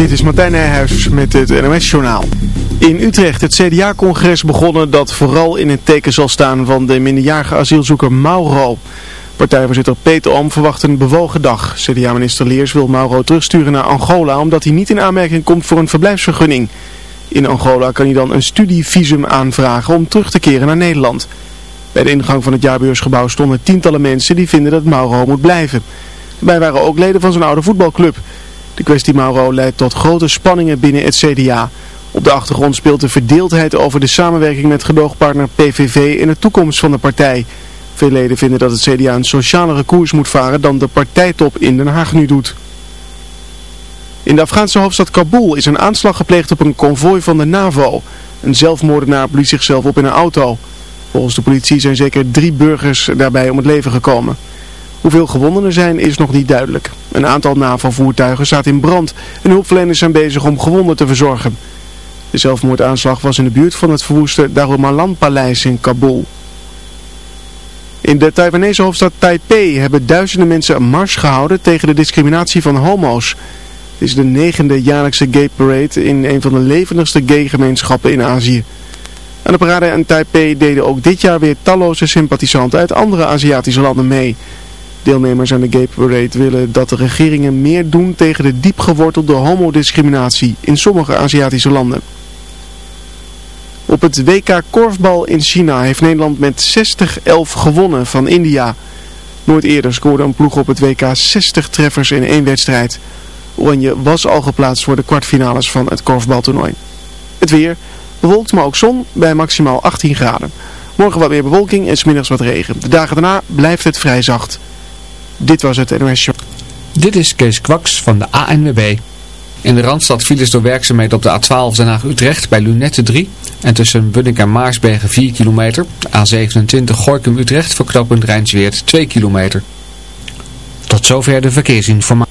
Dit is Martijn Nijhuis met het NOS-journaal. In Utrecht het CDA-congres begonnen dat vooral in het teken zal staan van de minderjarige asielzoeker Mauro. Partijvoorzitter Peter Om verwacht een bewogen dag. CDA-minister Leers wil Mauro terugsturen naar Angola omdat hij niet in aanmerking komt voor een verblijfsvergunning. In Angola kan hij dan een studievisum aanvragen om terug te keren naar Nederland. Bij de ingang van het jaarbeursgebouw stonden tientallen mensen die vinden dat Mauro moet blijven. Daarbij waren ook leden van zijn oude voetbalclub. De kwestie Mauro leidt tot grote spanningen binnen het CDA. Op de achtergrond speelt de verdeeldheid over de samenwerking met gedoogpartner PVV in de toekomst van de partij. Veel leden vinden dat het CDA een socialere koers moet varen dan de partijtop in Den Haag nu doet. In de Afghaanse hoofdstad Kabul is een aanslag gepleegd op een konvooi van de NAVO. Een zelfmoordenaar blies zichzelf op in een auto. Volgens de politie zijn zeker drie burgers daarbij om het leven gekomen. Hoeveel gewonden er zijn is nog niet duidelijk. Een aantal NAVO-voertuigen staat in brand en hulpverleners zijn bezig om gewonden te verzorgen. De zelfmoordaanslag was in de buurt van het verwoeste Darumalan-paleis in Kabul. In de Taiwanese hoofdstad Taipei hebben duizenden mensen een mars gehouden tegen de discriminatie van homo's. Het is de negende jaarlijkse gay parade in een van de levendigste gay-gemeenschappen in Azië. Aan de parade in Taipei deden ook dit jaar weer talloze sympathisanten uit andere Aziatische landen mee. Deelnemers aan de Gay Parade willen dat de regeringen meer doen tegen de diepgewortelde homodiscriminatie in sommige Aziatische landen. Op het WK Korfbal in China heeft Nederland met 60-11 gewonnen van India. Nooit eerder scoorde een ploeg op het WK 60 treffers in één wedstrijd. Oranje was al geplaatst voor de kwartfinales van het korfbaltoernooi. Het weer, bewolkt maar ook zon bij maximaal 18 graden. Morgen wat meer bewolking en smiddags wat regen. De dagen daarna blijft het vrij zacht. Dit was het NOS Show. Dit is Kees Kwaks van de ANWB. In de Randstad files door werkzaamheden op de A12 Den Haag-Utrecht bij Lunette 3. En tussen Bunnik en Maarsbergen 4 kilometer. A27 Gorkum-Utrecht voor knooppunt Rijnsweert 2 kilometer. Tot zover de verkeersinformatie.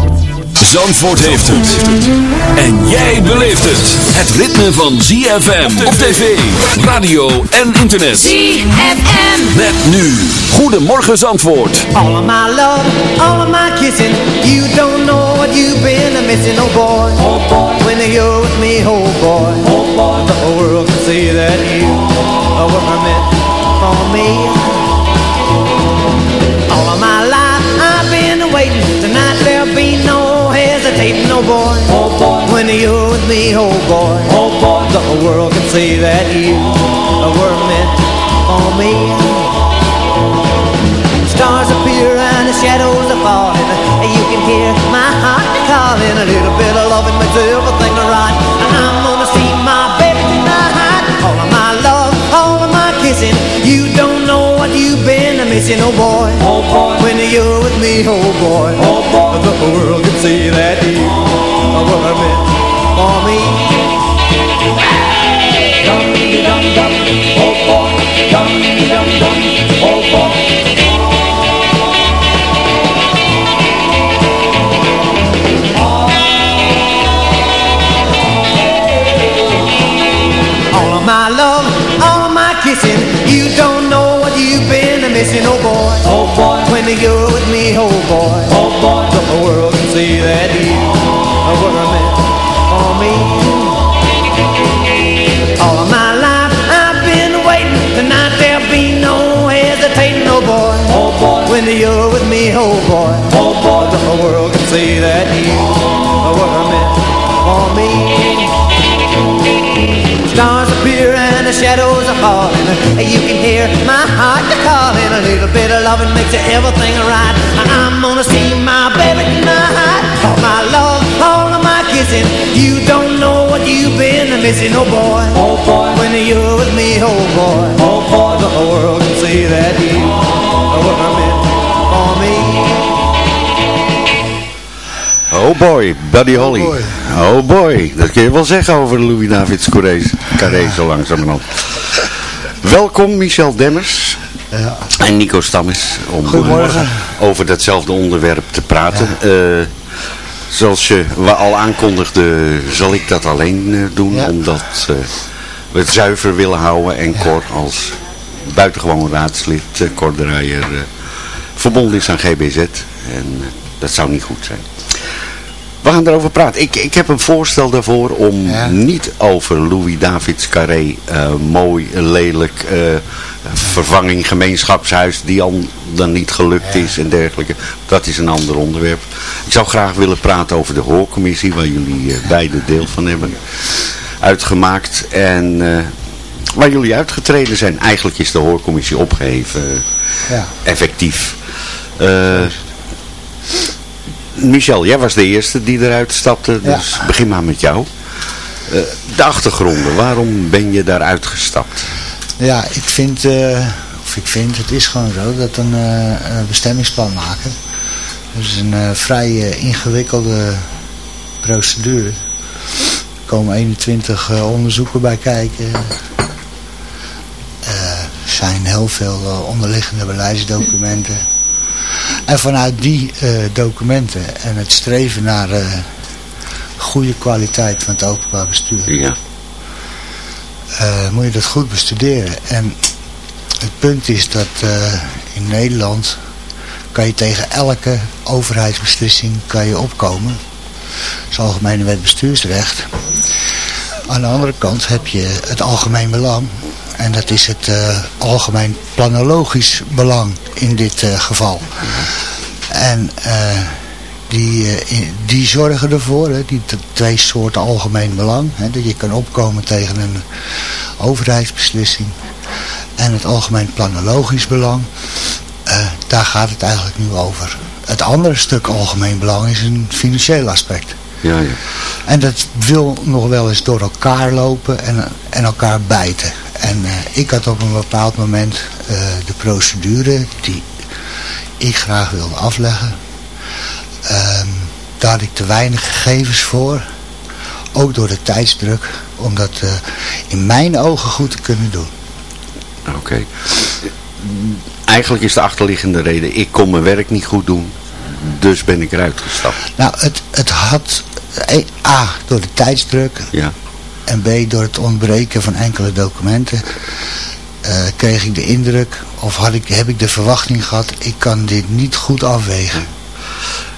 Zandvoort heeft het. En jij beleeft het. Het ritme van ZFM op tv, radio en internet. ZFM. Met nu. Goedemorgen Zandvoort. All of my love, all of my kissing You don't know what you've been missing, oh boy Oh boy When you're with me, oh boy Oh boy The whole world can see that you Were meant for me hesitating, oh boy. Oh boy When you're with me, oh boy. Oh boy The whole world can see that you Were meant for me. Stars appear and the shadows are falling. You can hear my heart calling. A little bit of loving makes everything right And I'm gonna see my baby tonight. All of my love, all of my kissing. You don't missing, oh boy. Oh boy. When you're with me, oh boy. Oh boy. The whole world can see that you Were meant for me. Dum dum dum, oh boy. Dum dum dum, oh boy racing, oh boy. Oh boy. When you're with me, oh boy. Oh boy. the whole world can see that you were meant for me. All of my life I've been waiting. Tonight there'll be no hesitating, oh boy. Oh boy. When you're with me, oh boy. Oh boy. the whole world can see that you were meant for me. Stars appear and the shadows are falling. You can hear my heart calling. A little bit of loving makes everything right. I'm gonna see my baby tonight. All my love, all of my kissing. You don't know what you've been missing. Oh boy, oh boy. When you're with me, oh boy. Oh boy, the whole world can see that you Were meant for me Oh boy, Buddy Holly. Oh boy, dat kun je wel zeggen over Louis Davids Carré, zo langzamerhand. Welkom Michel Demmers Ja. en Nico Stammes om Goedemorgen. over datzelfde onderwerp te praten. Eh, zoals je we al aankondigde, zal ik dat alleen eh, doen, omdat eh, we het zuiver willen houden en Cor als buitengewoon raadslid, uh, Cor Draaier, verbonden is aan GBZ. En dat zou niet goed zijn. We gaan erover praten. Ik, ik heb een voorstel daarvoor om niet over Louis Davids Carré, eh, mooi, lelijk, eh, vervanging, gemeenschapshuis, die al dan niet gelukt is en dergelijke. Dat is een ander onderwerp. Ik zou graag willen praten over de hoorcommissie, waar jullie eh, beide deel van hebben uitgemaakt. En waar jullie uitgetreden zijn. Eigenlijk is de hoorcommissie opgeheven, eh, Ja. effectief. Michel, jij was de eerste die eruit stapte, dus begin maar met jou. Eh, de achtergronden, waarom ben je daaruit gestapt? Ja, ik vind, eh, of ik vind, het is gewoon zo dat een, eh, bestemmingsplan maken. Dat is een vrij ingewikkelde procedure. Er komen 21 eh, onderzoeken bij kijken. Er zijn heel veel onderliggende beleidsdocumenten. En vanuit die eh, documenten en het streven naar eh, goede kwaliteit van het openbaar bestuur. Ja. eh, moet je dat goed bestuderen. En het punt is dat in Nederland kan je tegen elke overheidsbeslissing kan je opkomen. Dat is algemene wet bestuursrecht. Aan de andere kant heb je het algemeen belang. En dat is het eh, algemeen planologisch belang in dit eh, geval. En eh, die, die zorgen ervoor, hè, die twee soorten algemeen belang. Hè, dat je kan opkomen tegen een overheidsbeslissing. En het algemeen planologisch belang. daar gaat het eigenlijk nu over. Het andere stuk algemeen belang is een financieel aspect. Ja, ja. En dat wil nog wel eens door elkaar lopen en, en elkaar bijten. En eh, ik had op een bepaald moment eh, de procedure die ik graag wilde afleggen. Ehm, daar had ik te weinig gegevens voor. Ook door de tijdsdruk. Om dat eh, in mijn ogen goed te kunnen doen. Oké. Eigenlijk is de achterliggende reden, ik kon mijn werk niet goed doen, dus ben ik eruit gestapt. Nou, het, het had A, door de tijdsdruk. Ja. En B, door het ontbreken van enkele documenten. eh, kreeg ik de indruk, of had ik, heb ik de verwachting gehad, ik kan dit niet goed afwegen.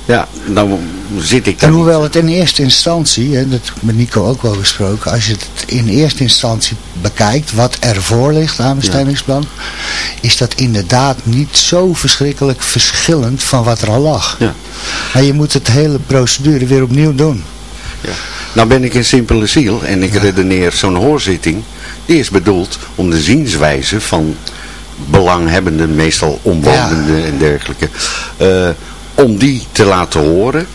Ja, nou zit ik daar En hoewel het in eerste instantie, hè, dat heb ik met Nico ook wel besproken, als je het in eerste instantie bekijkt wat er voor ligt aan bestemmingsplan, is dat inderdaad niet zo verschrikkelijk verschillend van wat er al lag. Ja. Maar je moet het hele procedure weer opnieuw doen. Nou ben ik een simpele ziel en ik redeneer zo'n hoorzitting, die is bedoeld om de zienswijze van belanghebbenden, meestal omwonenden en dergelijke, eh, om die te laten horen,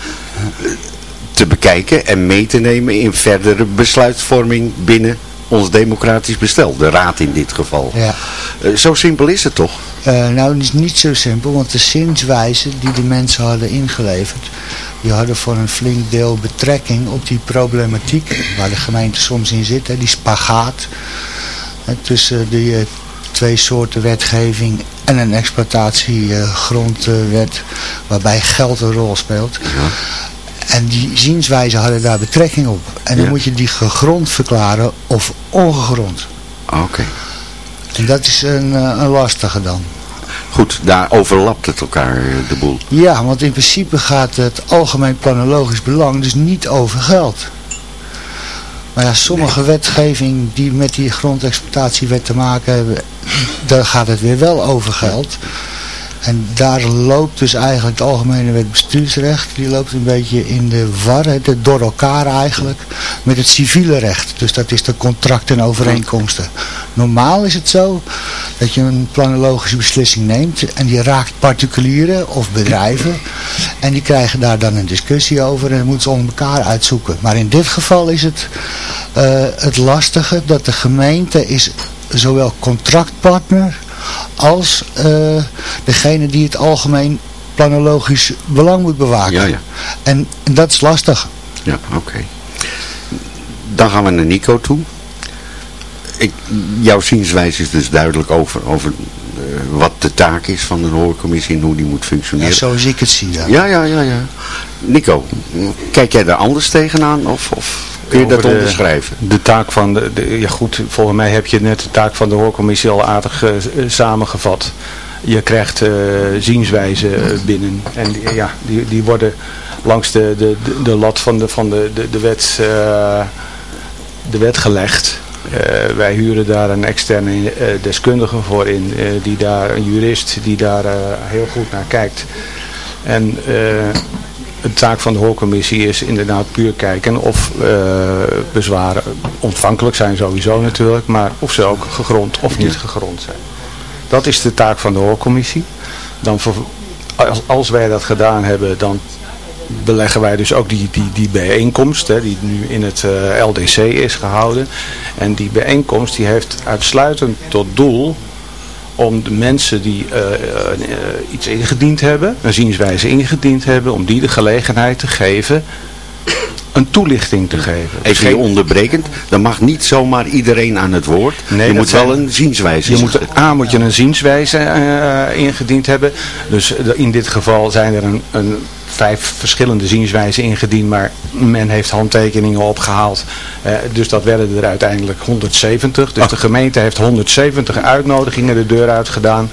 te bekijken en mee te nemen in verdere besluitvorming binnen ons democratisch bestel, de raad in dit geval. Ja. Eh, zo simpel is het toch? Eh, nou, het is niet zo simpel, want de zienswijze die de mensen hadden ingeleverd, die hadden voor een flink deel betrekking op die problematiek waar de gemeente soms in zit, hè, die spagaat hè, tussen die eh, twee soorten wetgeving en een exploitatiegrondwet waarbij geld een rol speelt. En die zienswijze hadden daar betrekking op. En dan Ja. moet je die gegrond verklaren of ongegrond. Oké. En dat is een, eh, een lastige dan. Goed, daar overlapt het elkaar eh, de boel. Ja, want in principe gaat het algemeen planologisch belang dus niet over geld. Maar ja, sommige wetgeving die met die grondexploitatiewet te maken hebben, daar gaat het weer wel over geld. En daar loopt dus eigenlijk het algemene wet bestuursrecht, die loopt een beetje in de war, door elkaar eigenlijk, met het civiele recht. Dus dat is de contracten en overeenkomsten. Normaal is het zo dat je een planologische beslissing neemt en die raakt particulieren of bedrijven. En die krijgen daar dan een discussie over en moeten ze onder elkaar uitzoeken. Maar in dit geval is het eh, het lastige dat de gemeente is zowel contractpartner als eh, degene die het algemeen planologisch belang moet bewaken. Ja, ja. En, en dat is lastig. Ja, oké. Dan gaan we naar Nico toe. Ik, jouw zienswijze is dus duidelijk over, over eh, wat de taak is van een hoorcommissie en hoe die moet functioneren. zo zie ik het zie. Ja. Ja, ja, ja, ja. Nico, kijk jij daar anders tegenaan of, of kun je dat de- onderschrijven? De taak van de, de- ja goed, volgens mij heb je net de taak van de hoorcommissie al aardig eh, samengevat. Je krijgt eh zienswijzen eh, binnen en die, ja, die, die worden langs de, de, de, lat van de, van de, de, de, wet, eh, de wet gelegd. Eh, wij huren daar een externe eh, deskundige voor in, eh, die daar, een jurist die daar eh, heel goed naar kijkt. En eh, de taak van de hoorcommissie is inderdaad puur kijken of eh, bezwaren ontvankelijk zijn sowieso natuurlijk, maar of ze ook gegrond of niet gegrond zijn. Dat is de taak van de hoorcommissie. Dan als, als wij dat gedaan hebben, dan beleggen wij dus ook die, die, die bijeenkomst, hè, die nu in het eh, LDC is gehouden. En die bijeenkomst die heeft uitsluitend tot doel om de mensen die eh, eh, iets ingediend hebben, een zienswijze ingediend hebben, om die de gelegenheid te geven een toelichting te geven. Even geen- onderbrekend, dan mag niet zomaar iedereen aan het woord. Nee, je moet wel een zienswijze Je moet, A moet je een zienswijze eh, ingediend hebben. Dus in dit geval zijn er een, een vijf verschillende zienswijzen ingediend, maar men heeft handtekeningen opgehaald. Eh, dus dat werden er uiteindelijk 170. Dus de gemeente heeft 170 uitnodigingen de deur uitgedaan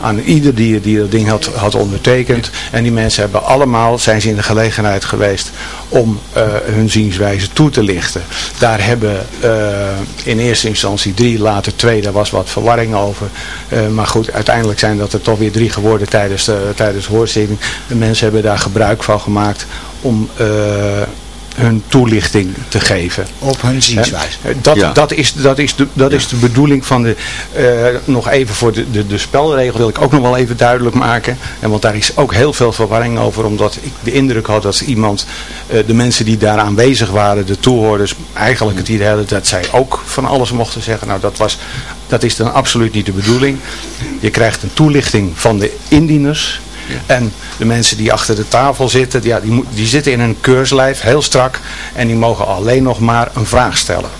aan ieder die, die dat ding had, had ondertekend. En die mensen hebben allemaal, zijn ze in de gelegenheid geweest om eh, hun zienswijze toe te lichten. Daar hebben eh, in eerste instantie drie, later twee, daar was wat verwarring over. Maar goed, uiteindelijk zijn dat er toch weer drie geworden tijdens de, tijdens de hoorzitting. De mensen hebben daar gebruik van gemaakt om eh, hun toelichting te geven. Op hun zienswijze. Dat, Ja. dat, is, dat, is, de, dat is de bedoeling van de, eh, nog even voor de, de, de spelregel wil ik ook nog wel even duidelijk maken. En want daar is ook heel veel verwarring over, omdat ik de indruk had dat iemand, eh, de mensen die daar aanwezig waren, de toehoorders, eigenlijk het idee hadden dat zij ook van alles mochten zeggen. Nou, dat, was, dat is dan absoluut niet de bedoeling. Je krijgt een toelichting van de indieners. En de mensen die achter de tafel zitten, ja, die, die zitten in een keurslijf, heel strak. En die mogen alleen nog maar een vraag stellen.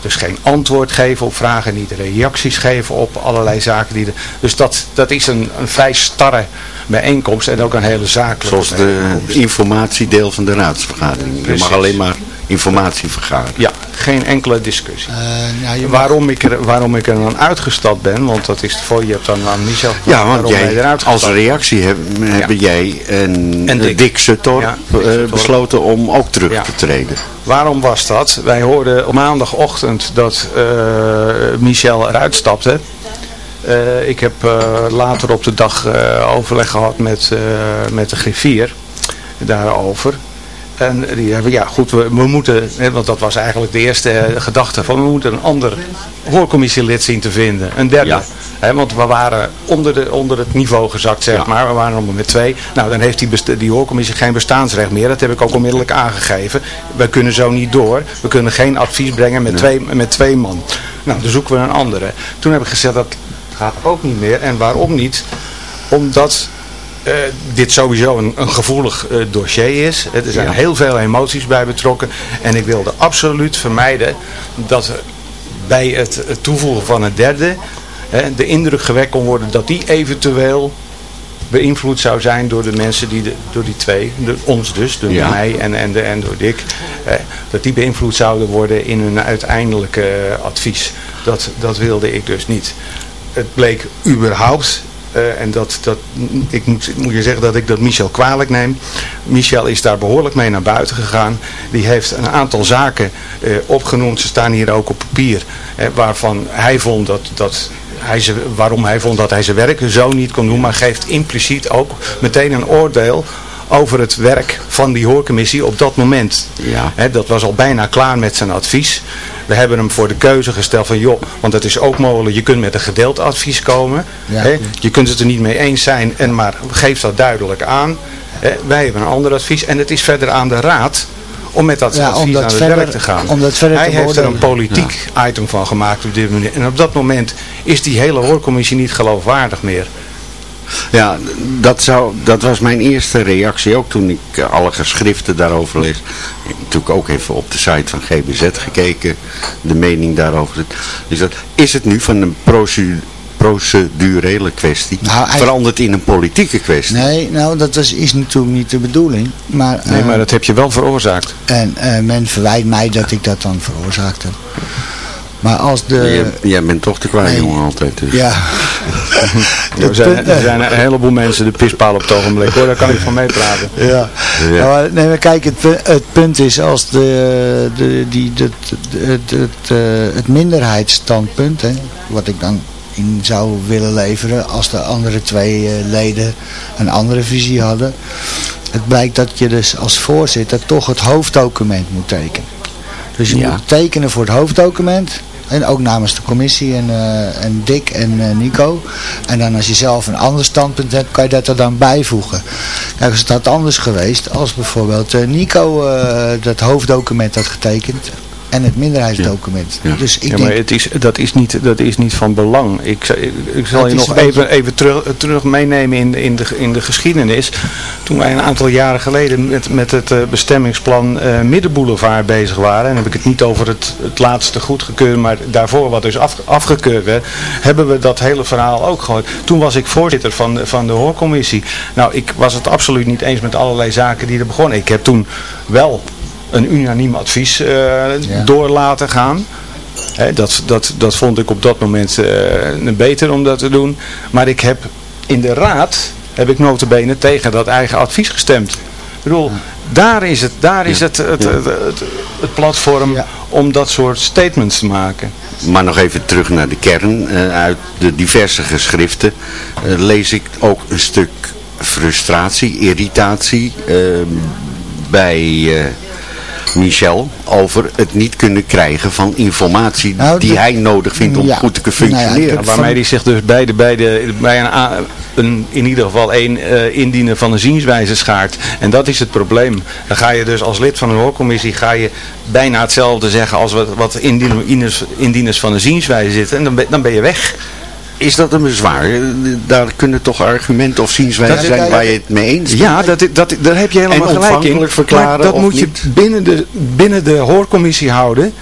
Dus geen antwoord geven op vragen, niet reacties geven op allerlei zaken. Die de, dus dat, dat is een, een vrij starre bijeenkomst en ook een hele zakelijke Zoals de informatiedeel van de raadsvergadering. Je mag alleen maar informatie vergaren. Ja, geen enkele discussie. nou, je waarom, ik er, waarom ik er dan uitgestapt ben, want dat is voor je hebt dan aan Michel gevraagd Ja, want jij, eruit als reactie hebben, hebben jij en, En Dick, Dick. Ja, eh, besloten om ook terug te treden. Waarom was dat? Wij hoorden op maandagochtend dat eh, Michel eruit stapte. Eh, ik heb eh, later op de dag eh, overleg gehad met, eh, met de griffier daarover. En die hebben, ja goed, we, we moeten, hè, want dat was eigenlijk de eerste eh, gedachte van we moeten een ander hoorcommissielid zien te vinden. Een derde. Hè, want we waren onder, de, onder het niveau gezakt, zeg maar. We waren nog met twee. Nou, dan heeft die, die hoorcommissie geen bestaansrecht meer. Dat heb ik ook onmiddellijk aangegeven. We kunnen zo niet door. We kunnen geen advies brengen met, twee, met twee man. Nou, dan zoeken we een andere. Toen heb ik gezegd, dat gaat ook niet meer. En waarom niet? Omdat eh, dit sowieso een, een gevoelig eh, dossier is. Er zijn Ja. heel veel emoties bij betrokken. En ik wilde absoluut vermijden dat bij het, toevoegen van een derde de indruk gewekt kon worden dat die eventueel beïnvloed zou zijn door de mensen die, de, door die twee, de, ons dus, door Ja. mij en, en, de, en door Dick, eh, dat die beïnvloed zouden worden in hun uiteindelijke eh, advies. Dat, dat wilde ik dus niet. Het bleek überhaupt, eh, en dat, dat, ik moet, moet je zeggen dat ik dat Michel kwalijk neem. Michel is daar behoorlijk mee naar buiten gegaan. Die heeft een aantal zaken eh, opgenoemd, ze staan hier ook op papier, waarvan hij vond dat, dat hij ze, waarom hij vond dat hij zijn werk zo niet kon doen, maar geeft impliciet ook meteen een oordeel over het werk van die hoorcommissie op dat moment. Ja. Dat was al bijna klaar met zijn advies. We hebben hem voor de keuze gesteld van joh, want het is ook mogelijk, je kunt met een gedeeld advies komen. Ja. Hè, je kunt het er niet mee eens zijn, en maar geef dat duidelijk aan. Hè, wij hebben een ander advies en het is verder aan de raad om met dat Ja, om advies dat aan het verder- werk te gaan. om dat verder Hij te heeft er een politiek item van gemaakt op dit moment. En op dat moment is die hele hoorcommissie niet geloofwaardig meer. Ja, dat, zou, dat was mijn eerste reactie ook toen ik eh, alle geschriften daarover lees. Ik heb natuurlijk ook even op de site van GBZ gekeken, de mening daarover. Dus dat, is het nu van een procedu- procedurele kwestie Nou, veranderd in een politieke kwestie? Nee, nou dat is, is natuurlijk niet de bedoeling. Maar, Nee, eh, maar dat heb je wel veroorzaakt. En eh, men verwijt mij dat ik dat dan veroorzaakt heb. Maar als de... Jij, jij bent toch de kwaai jongen altijd. Dus. Ja. Er zijn, er zijn een heleboel mensen de pispaal op het ogenblik hoor, daar kan ik van meepraten. Ja. Ja. Nou, maar, nee, maar kijk, het, het punt is als de, de, die, de, de- het, het, eh, het minderheidsstandpunt, hè, wat ik dan in zou willen leveren als de andere twee eh, leden een andere visie hadden. Het blijkt dat je dus als voorzitter toch het hoofddocument moet tekenen. Dus je Ja. moet tekenen voor het hoofddocument. En ook namens de commissie en, eh, en Dick en eh, Nico. En dan als je zelf een ander standpunt hebt, kan je dat er dan bijvoegen. Kijk, het had anders geweest, als bijvoorbeeld eh, Nico dat hoofddocument had getekend en het minderheidsdocument. Ja. Dus ik ja, denk, maar het is, dat, is niet, dat is niet van belang. Ik, zal- ik, ik zal je nog even, even terug, terug meenemen in, in, de, in de geschiedenis. Toen wij een aantal jaren geleden met, met het eh, bestemmingsplan eh, Middenboulevard bezig waren. En dan heb ik het niet over het, het laatste goedgekeurd, maar daarvoor wat dus af, afgekeurd werd. Hebben we dat hele verhaal ook gehoord. Toen was ik voorzitter van, de- van de hoorcommissie. Nou, ik was het absoluut niet eens met allerlei zaken die er begonnen. Ik heb toen wel een unaniem advies eh, door laten gaan. Hè, dat, dat, dat vond ik op dat moment eh, beter om dat te doen. Maar ik heb in de raad, heb ik notabene tegen dat eigen advies gestemd. Ik bedoel, daar is het, daar is het, het, het, het, het platform om dat soort statements te maken. Maar nog even terug naar de kern. Eh, uit de diverse geschriften eh, lees ik ook een stuk frustratie, irritatie eh, bij eh, Michel over het niet kunnen krijgen van informatie Nou, die de- hij nodig vindt om ja. goed te kunnen Nou ja, functioneren. Waarmee hij zich dus bij, de, bij, de, bij een, in ieder geval één eh indiener van een zienswijze schaart. En dat is het probleem. Dan ga je dus als lid van een hoorcommissie ga je bijna hetzelfde zeggen als wat, wat indieners, indieners van een zienswijze zitten. En dan ben, dan ben je weg. Is dat een bezwaar? Daar kunnen toch argumenten of zienswijzen zijn waar je het mee eens bent? Ja, dat, dat, daar heb je helemaal gelijk in. ontvankelijk verklaren Maar dat moet je binnen de, binnen de hoorcommissie houden.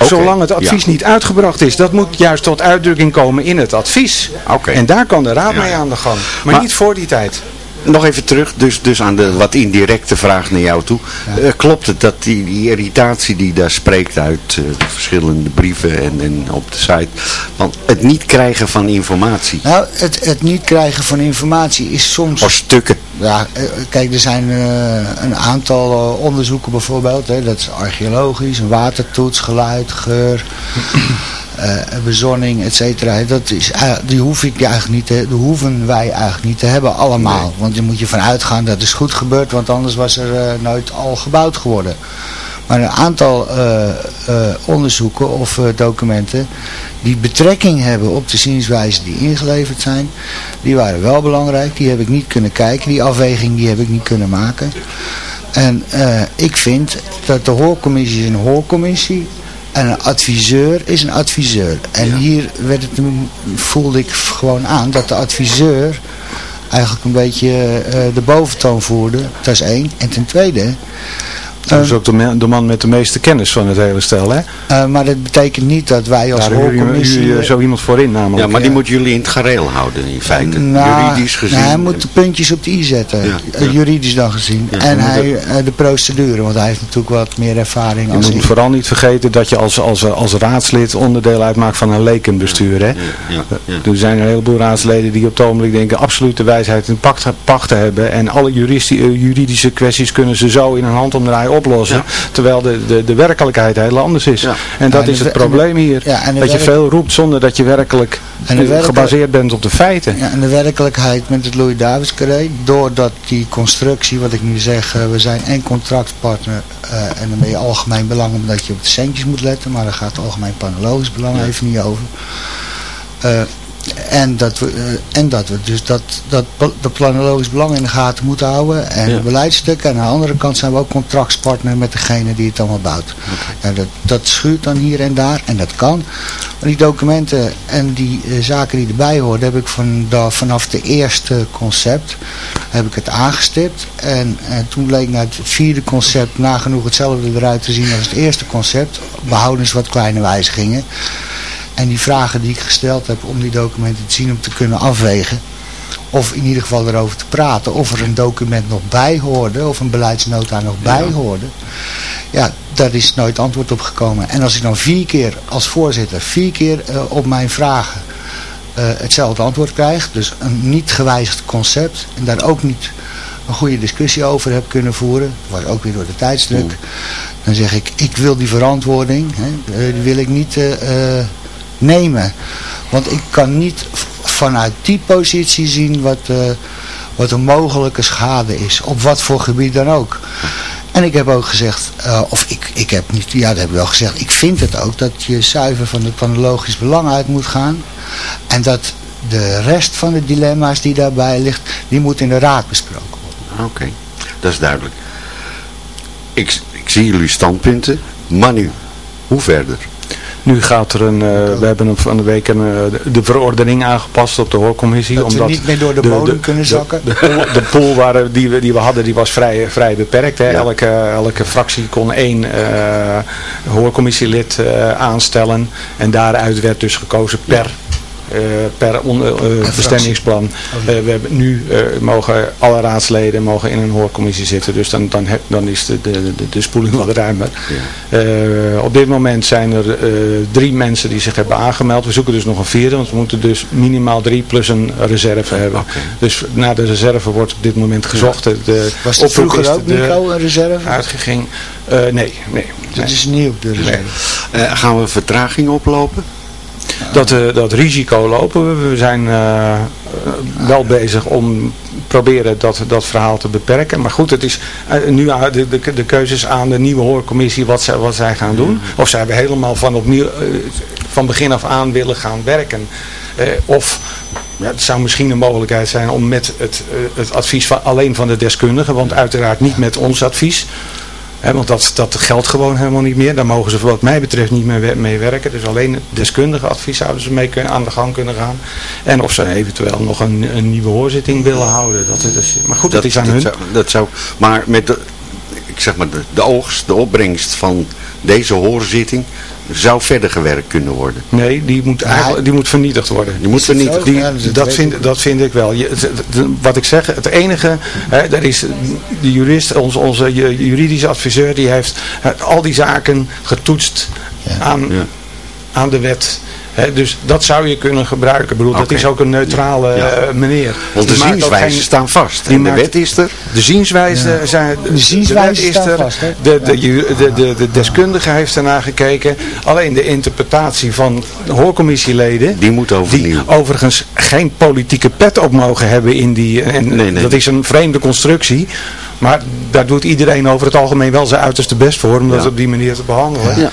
Zolang het advies ja. niet uitgebracht is. Dat moet juist tot uitdrukking komen in het advies. Oké. En daar kan de raad Ja. mee aan de gang. Maar, Maar- niet voor die tijd. Nog even terug, dus, dus aan de wat indirecte vraag naar jou toe. Eh, klopt het dat die, die irritatie die daar spreekt uit eh, verschillende brieven en, en op de site, van het niet krijgen van informatie? nou, het, het niet krijgen van informatie is soms... Of stukken. Ja, eh, kijk, er zijn een aantal onderzoeken bijvoorbeeld. Hè, dat is archeologisch, watertoets, geluid, geur, bezonning, et cetera. Dat is, eh, die, hoef ik eigenlijk niet te, die hoeven wij eigenlijk niet te hebben allemaal. Want je moet je van uitgaan dat is goed gebeurd, want anders was er eh, nooit al gebouwd geworden. Maar een aantal eh, eh, onderzoeken of eh, documenten die betrekking hebben op de zienswijzen die ingeleverd zijn, die waren wel belangrijk. Die heb ik niet kunnen kijken. Die afweging die heb ik niet kunnen maken. En eh, ik vind dat de hoorcommissie is een hoorcommissie en een adviseur is een adviseur. En hier werd het, voelde ik gewoon aan dat de adviseur eigenlijk een beetje eh, de boventoon voerde. Dat is één. En ten tweede, Dat is ook de, me- de man met de meeste kennis van het hele stel, hè? Eh, maar dat betekent niet dat wij als Daar hoorcommissie... zo iemand voor in namelijk. Ja, maar die moeten jullie in het gareel houden in feite. Nou, Juridisch gezien. nou, hij moet de puntjes op de i zetten, Ja, eh, ja. juridisch dan gezien. Ja, en hij, eh, de procedure, want hij heeft natuurlijk wat meer ervaring Je als moet vooral niet vergeten dat je als, als, als raadslid onderdeel uitmaakt van een lekenbestuur. Hè? Ja, ja. Er zijn een heleboel raadsleden die op het ogenblik denken absoluut de wijsheid in pacht, pacht te hebben. En alle eh, juridische kwesties kunnen ze zo in een handomdraai oplossen. Terwijl de, de, de werkelijkheid heel anders is. En dat is het probleem hier. dat je veel roept zonder dat je werkelijk gebaseerd bent op de feiten. Ja, en de werkelijkheid met het Louis Davids carré, doordat die constructie, wat ik nu zeg, eh, we zijn één contractpartner eh, en dan ben je algemeen belang omdat je op de centjes moet letten, maar daar gaat het algemeen panologisch belang even niet over. Eh, en dat we, eh, en dat we dus dat, dat de planologisch belang in de gaten moeten houden en de beleidstukken. En aan de andere kant zijn we ook contractspartner met degene die het allemaal bouwt. Ja, dat, dat schuurt dan hier en daar en dat kan. Maar die documenten en die eh, zaken die erbij horen, heb ik van, da- vanaf de eerste concept heb ik het aangestipt. En, en toen bleek nou het vierde concept nagenoeg hetzelfde eruit te zien als het eerste concept. Behoudens wat kleine wijzigingen. En die vragen die ik gesteld heb om die documenten te zien, om te kunnen afwegen. Of in ieder geval erover te praten. Of er een document nog bij hoorde. Of een beleidsnota nog bij hoorde. Ja, daar is nooit antwoord op gekomen. En als ik dan vier keer als voorzitter, vier keer eh, op mijn vragen eh, hetzelfde antwoord krijg. Dus een niet gewijzigd concept. En daar ook niet een goede discussie over heb kunnen voeren. Was ook weer door de tijdsdruk. Dan zeg ik, ik wil die verantwoording. Hè, eh, die wil ik niet nemen. Want ik kan niet vanuit die positie zien wat, eh, wat een mogelijke schade is. Op wat voor gebied dan ook. En ik heb ook gezegd, eh, of ik, ik heb niet, ja dat heb ik wel gezegd. Ik vind het ook dat je zuiver van het panologisch belang uit moet gaan. En dat de rest van de dilemma's die daarbij ligt, die moet in de raad besproken worden. Oké, dat is duidelijk. Ik, ik zie jullie standpunten, maar nu, hoe verder? Nu gaat er een, eh, we hebben van de week een, eh, de- de verordening aangepast op de hoorcommissie. Dat omdat niet meer door de bodem kunnen de- zakken. De, pool, de pool waar, eh, die, we, die we hadden, die was vrij, vrij beperkt. Hè. Elke, elke fractie kon één eh, hoorcommissielid aanstellen. En daaruit werd dus gekozen per... per on- eh, bestemmingsplan. Oh, Eh, we hebben nu eh, mogen alle raadsleden mogen in een hoorcommissie zitten. Dus dan, dan, heb- dan is de, de, de, de spoeling wat ruimer. Eh, op dit moment zijn er eh, drie mensen die zich hebben aangemeld. We zoeken dus nog een vierde, want we moeten dus minimaal drie plus een reserve hebben. Dus naar de reserve wordt op dit moment gezocht. De, de Was dat vroeger is ook de- Nico een reserve? Uitgeging. Eh, nee, nee. Dat is nieuw, de reserve. Eh, gaan we vertraging oplopen? Dat, eh, dat risico lopen we. We zijn eh, eh, wel bezig om proberen dat, dat verhaal te beperken. Maar goed, het is nu de, de, de keuzes aan de nieuwe hoorcommissie wat zij, wat zij gaan doen. Of zij we helemaal van, opnieuw, van begin af aan willen gaan werken. Eh, of ja, het zou misschien een mogelijkheid zijn om met het, het advies van, alleen van de deskundigen, want uiteraard niet met ons advies. Want dat, dat geldt gewoon helemaal niet meer. Daar mogen ze wat mij betreft niet mee, mee werken. Dus alleen deskundige advies zouden ze mee kunnen, aan de gang kunnen gaan. En of ze eventueel nog een, een nieuwe hoorzitting willen houden. Dat, is, maar goed, dat, is aan dat hun. Zou, dat zou, maar met de, ik zeg maar de, de oogst, de opbrengst van deze hoorzitting zou verder gewerkt kunnen worden. Nee, die moet, eigenlijk, die moet vernietigd worden. Die moet vernietigd Die, worden. Ja, dat vind, ik. dat vind ik wel. Je, het- het- wat ik zeg, het enige, hè, daar is de jurist, onze, onze ju- juridische adviseur, die heeft hè, al die zaken getoetst aan, aan de wet. Hè, dus dat zou je kunnen gebruiken. Ik bedoel, Dat is ook een neutrale Ja. eh, meneer. Want de Die maakt ook zienswijzen geen- staan vast. die En de maakt- wet is er. De zienswijze zijn... De, zienswijze wet is staat er. vast, hè? De, de, de, de, de deskundige heeft ernaar gekeken. Alleen de interpretatie van hoorcommissieleden... Die moet overnieuw. Die overigens geen politieke pet op mogen hebben in die... En Nee, nee. Dat is een vreemde constructie. Maar daar doet iedereen over het algemeen wel zijn uiterste best voor. Om dat Ja. op die manier te behandelen. Ja.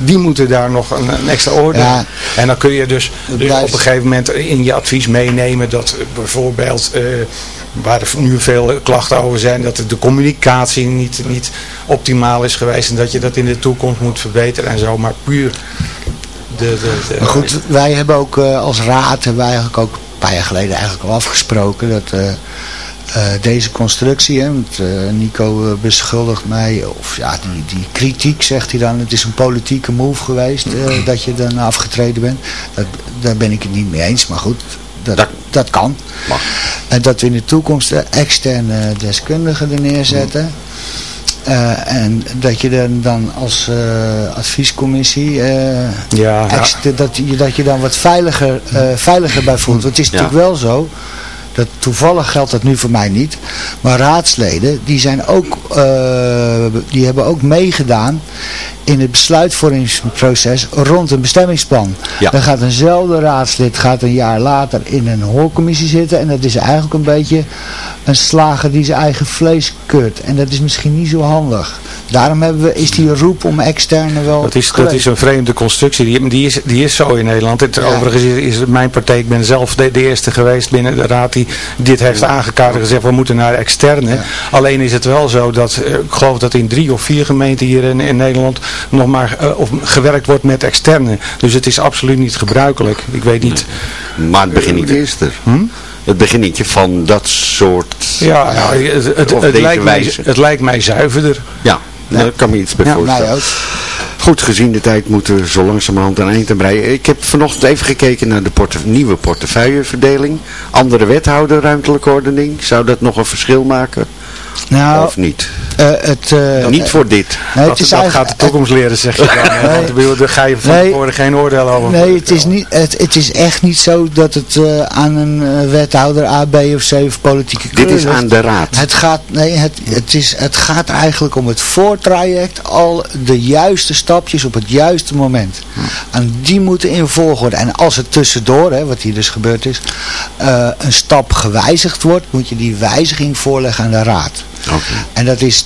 Die moeten daar nog een, een extra orde. Ja. En dan kun je dus, dus op een gegeven moment in je advies meenemen dat bijvoorbeeld... eh, waar er nu veel klachten over zijn, dat de communicatie niet, niet optimaal is geweest en dat je dat in de toekomst moet verbeteren en zo, maar puur de... de, de Maar goed, wij hebben ook eh, als raad, hebben wij eigenlijk ook een paar jaar geleden eigenlijk al afgesproken dat, eh, eh, deze constructie, hè, want eh, Nico eh, beschuldigt mij, of ja, die, die kritiek zegt hij dan, het is een politieke move geweest dat je dan afgetreden bent. Dat, daar ben ik het niet mee eens, maar goed, dat, dat, kan. En dat we in de toekomst externe deskundigen er neerzetten. En dat je dan, dan als adviescommissie Ja, dat, je, dat je dan wat veiliger, veiliger bij voelt. Want het is Ja. natuurlijk wel zo, dat toevallig geldt dat nu voor mij niet, maar raadsleden die zijn ook, eh, die hebben ook meegedaan in het besluitvormingsproces rond een bestemmingsplan. Ja. Dan gaat eenzelfde raadslid gaat een jaar later in een hoorcommissie zitten en dat is eigenlijk een beetje een slager die zijn eigen vlees keurt. En dat is misschien niet zo handig. Daarom hebben we, is die roep om externe wel Dat is, dat is een vreemde constructie. Die, die, is, die is zo in Nederland. Het, Overigens is, is mijn partij, ik ben zelf de, de eerste geweest binnen de raad die dit heeft aangekaart en gezegd we moeten naar externe. Alleen is het wel zo dat, eh, ik geloof dat in drie of vier gemeenten hier in, in Nederland nog maar eh, of gewerkt wordt met externe. Dus het is absoluut niet gebruikelijk. Ik weet niet. Maar het beginnetje is er. Het beginnetje van dat soort Ja, ja, het, het, of het deze lijkt mij, wijze. het lijkt mij zuiverder. Ja, daar kan me iets bij Ja, voorstellen. mij ook. Goed, gezien de tijd moeten we zo langzamerhand aan eind aan breien. Ik heb vanochtend even gekeken naar de porte- nieuwe portefeuilleverdeling. Andere wethouder, ruimtelijke ordening. Zou dat nog een verschil maken? Nou, of niet? Eh, het, eh, niet voor dit. Nee, dat gaat de toekomst leren, zeg je dan. hè? Want bedoel, daar ga je van Nee. tevoren geen oordeel over. Nee, het is, niet, het, het is echt niet zo dat het eh, aan een wethouder A, B of C of politieke kleur Dit is aan de raad. Het gaat, nee, het, het, is, het gaat eigenlijk om het voortraject, al de juiste stapjes op het juiste moment. En die moeten in volgorde. En als het tussendoor, hè, wat hier dus gebeurd is, eh, een stap gewijzigd wordt, moet je die wijziging voorleggen aan de raad. En dat is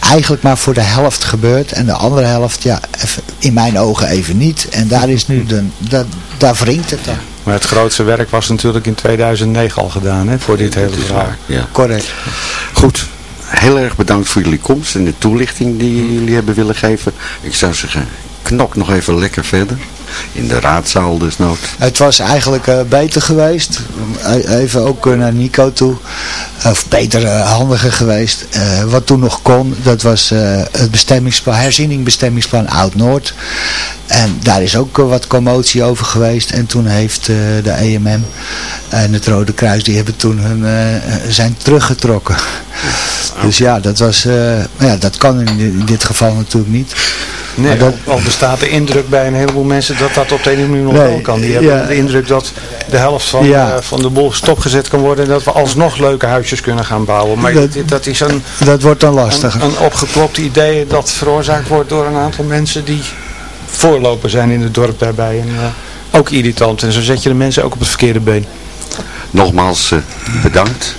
eigenlijk maar voor de helft gebeurd. En de andere helft, ja, even- in mijn ogen even niet. En daar is nu, de, dat, daar wringt het dan. Maar het grootste werk was natuurlijk in 2009 al gedaan, hè, voor dit hele verhaal. Ja. Correct. Goed. Heel erg bedankt voor jullie komst en de toelichting die jullie hebben willen geven. Ik zou zeggen, knok nog even lekker verder. In de raadzaal dus nood. Het was eigenlijk eh, beter geweest. E- Even ook eh, naar Nico toe. Of beter, eh, handiger geweest. Wat toen nog kon, dat was het bestemmingsplan, herziening bestemmingsplan Oud-Noord. En daar is ook wat commotie over geweest. En toen heeft de EMM en het Rode Kruis, die hebben toen hun, zijn teruggetrokken. Dus ja, dat was, ja, dat kan in, dit geval natuurlijk niet. Nee, Maar dat- al bestaat de indruk bij een heleboel mensen dat dat op de ene manier nog Nee, wel kan. Die hebben ja. de indruk dat de helft van, Ja. eh, van de boel stopgezet kan worden en dat we alsnog leuke huisjes kunnen gaan bouwen. Maar Dat- dat is een, Dat wordt dan lastig. een, een opgeklopt idee dat veroorzaakt wordt door een aantal mensen die voorloper zijn in het dorp daarbij. En, eh, ook irritant. En zo zet je de mensen ook op het verkeerde been. Nogmaals eh, bedankt.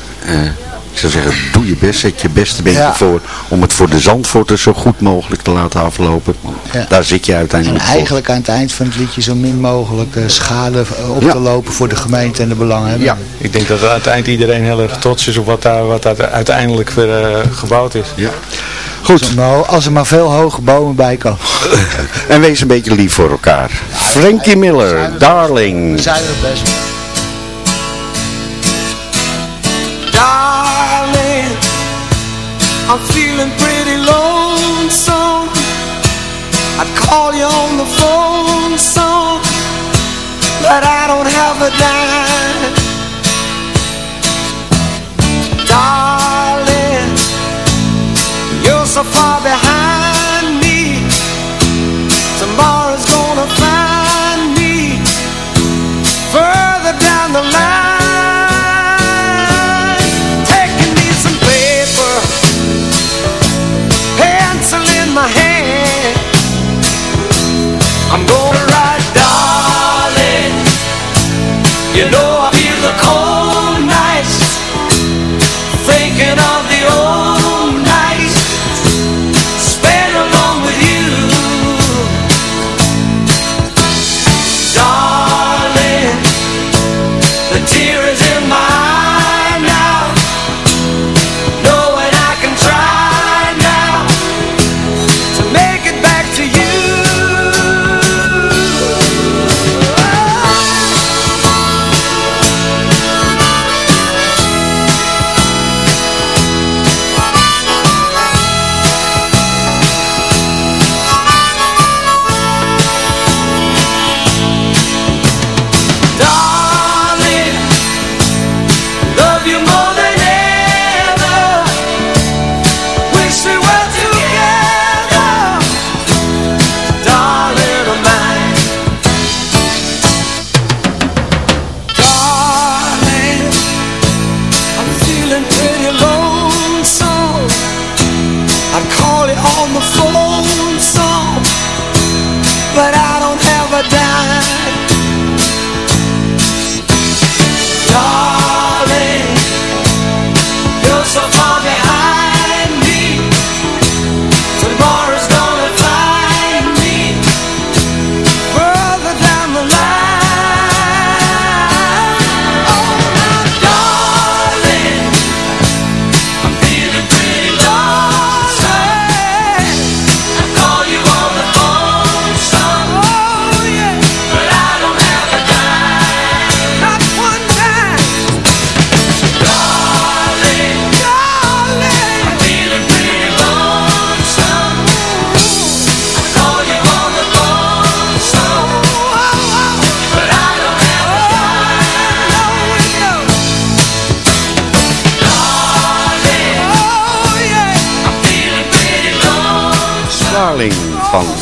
Ik zou zeggen, doe je best. Zet je beste beentje Ja. voor om het voor de Zandvoorters zo goed mogelijk te laten aflopen. Ja. Daar zit je En uiteindelijk voor. eigenlijk aan het eind van het liedje zo min mogelijk eh, schade eh, op Ja. te lopen voor de gemeente en de belanghebbenden. Ja, ik denk dat aan het eind iedereen heel erg trots is op wat daar, wat daar uiteindelijk weer eh, gebouwd is. Ja. Goed. Als er, maar, als er maar veel hoge bomen bij komen. En wees een beetje lief voor elkaar. Frankie Miller, Darling. We zijn er best. I'm feeling pretty lonesome. I'd call you on the phone some, but I don't have a dime. Darling, you're so far behind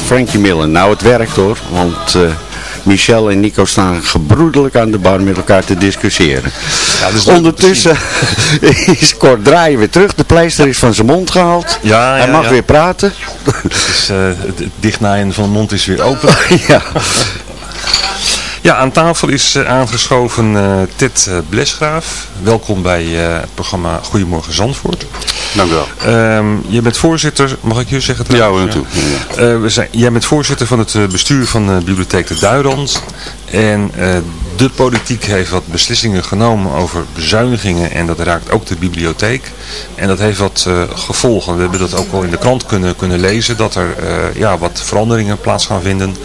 Frankie Millen. Nou, het werkt hoor, want eh, Michel en Nico staan gebroedelijk aan de bar met elkaar te discussiëren. Ondertussen is Kort Draaien weer terug. De pleister is van zijn mond gehaald. Ja, Hij ja, mag ja. weer praten. Dus, eh, het het dichtnaaien van de mond is weer open. ja. Ja, aan tafel is eh, aangeschoven eh, Ted eh, Blesgraaf. Welkom bij eh, het programma Goedemorgen Zandvoort. Dank u wel. Ehm, jij bent voorzitter, mag ik je zeggen? Ja hoor, naartoe. Eh, we zijn, jij bent voorzitter van het eh, bestuur van de Bibliotheek de Duirand. En eh, de politiek heeft wat beslissingen genomen over bezuinigingen en dat raakt ook de bibliotheek. En dat heeft wat eh, gevolgen. We hebben dat ook al in de krant kunnen, kunnen lezen, dat er eh, ja, wat veranderingen plaats gaan vinden.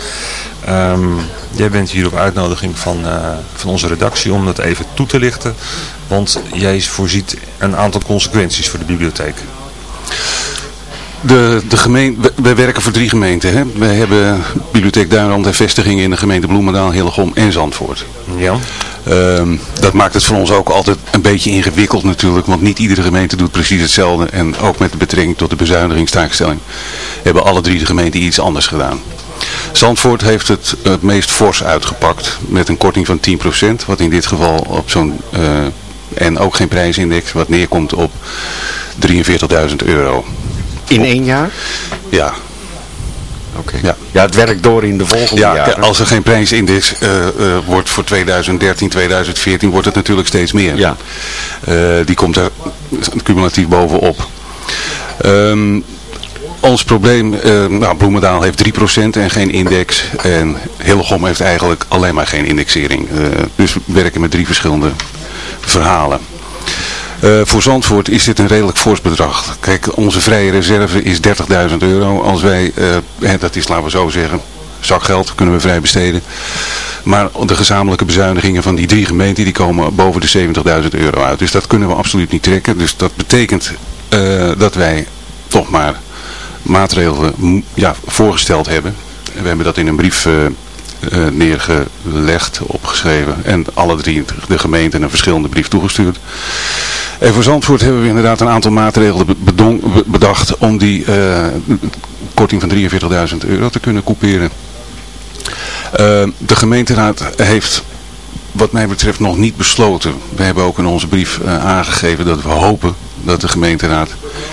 Ehm, jij bent hier op uitnodiging van, eh, van onze redactie om dat even toe te lichten. Want jij voorziet een aantal consequenties voor de bibliotheek. De, de gemeente, we, we werken voor drie gemeenten. Hè? We hebben Bibliotheek Duinland en vestigingen in de gemeente Bloemendaal, Hillegom en Zandvoort. Ja. Ehm, dat maakt het voor ons ook altijd een beetje ingewikkeld natuurlijk, want niet iedere gemeente doet precies hetzelfde. En ook met betrekking tot de bezuinigingstaakstelling hebben alle drie de gemeenten iets anders gedaan. Zandvoort heeft het het meest fors uitgepakt met een korting van 10%, wat in dit geval op zo'n, eh, en ook geen prijsindex, wat neerkomt op 43.000 euro. In één jaar? Ja. Oké. Ja. ja, het werkt door in de volgende Ja, jaren. als er geen prijsindex eh, wordt voor 2013, 2014, wordt het natuurlijk steeds meer. Ja. Die komt er cumulatief bovenop. Ehm, ons probleem, eh, nou, Bloemendaal heeft 3% en geen index. En Hillegom heeft eigenlijk alleen maar geen indexering. Eh, dus we werken met drie verschillende verhalen. Eh, voor Zandvoort is dit een redelijk fors bedrag. Kijk, onze vrije reserve is 30.000 euro. Als wij, dat is, laten we zo zeggen, zakgeld kunnen we vrij besteden. Maar de gezamenlijke bezuinigingen van die drie gemeenten, die komen boven de 70.000 euro uit. Dus dat kunnen we absoluut niet trekken. Dus dat betekent dat wij toch maar maatregelen ja, voorgesteld hebben. We hebben dat in een brief eh, eh, neergelegd, opgeschreven en alle drie de gemeenten een verschillende brief toegestuurd. En voor Zandvoort hebben we inderdaad een aantal maatregelen bedacht om die eh, korting van 43.000 euro te kunnen couperen. De gemeenteraad heeft wat mij betreft nog niet besloten. We hebben ook in onze brief aangegeven dat we hopen dat de gemeenteraad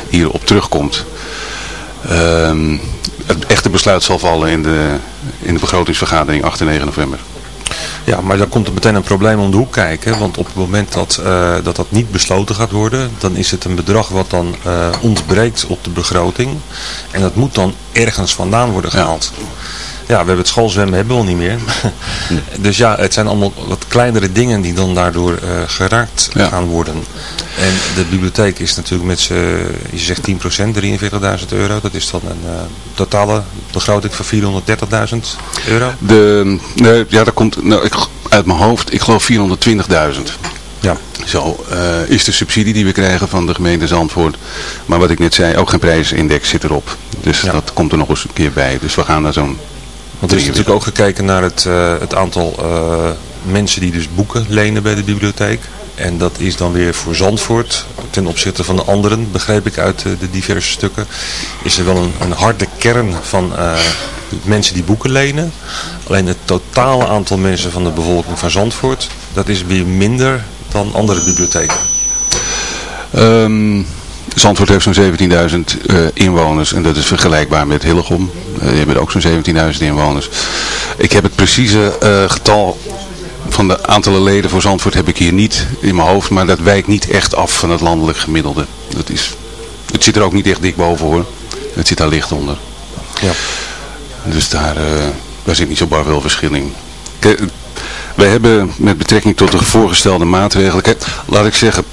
hierop terugkomt. Ehm, het echte besluit zal vallen in de, in de begrotingsvergadering 8 en 9 november. Ja, maar dan komt er meteen een probleem om de hoek kijken. Want op het moment dat, eh, dat dat niet besloten gaat worden, dan is het een bedrag wat dan eh, ontbreekt op de begroting. En dat moet dan ergens vandaan worden gehaald. Ja, we hebben het schoolzwemmen hebben we al niet meer. dus ja, het zijn allemaal wat kleinere dingen die dan daardoor eh, geraakt gaan worden. En de bibliotheek is natuurlijk met z'n, je zegt 10%, 43.000 euro. Dat is dan een eh, totale begroting van 430.000 euro. De, nee, ja, dat komt nou, ik, uit mijn hoofd, ik geloof 420.000. Ja. Zo eh, is de subsidie die we krijgen van de gemeente Zandvoort. Maar wat ik net zei, ook geen prijsindex zit erop. Dus dat komt er nog eens een keer bij. Dus we gaan naar zo'n... Want er is natuurlijk ook gekeken naar het, eh, het aantal eh, mensen die dus boeken lenen bij de bibliotheek. En dat is dan weer voor Zandvoort, ten opzichte van de anderen, begreep ik uit eh, de diverse stukken, is er wel een, een harde kern van mensen die boeken lenen. Alleen het totale aantal mensen van de bevolking van Zandvoort, dat is weer minder dan andere bibliotheken. Ehm, Zandvoort heeft zo'n 17.000 uh, inwoners en dat is vergelijkbaar met Hillegom. Uh, die hebben ook zo'n 17.000 inwoners. Ik heb het precieze uh, getal van de aantallen leden voor Zandvoort heb ik hier niet in mijn hoofd, maar dat wijkt niet echt af van het landelijk gemiddelde. Dat is, het zit er ook niet echt dik boven hoor. Het zit daar licht onder. Ja. Dus daar, daar zit niet zo bar veel verschil in. Wij hebben met betrekking tot de voorgestelde maatregelen, laat ik zeggen,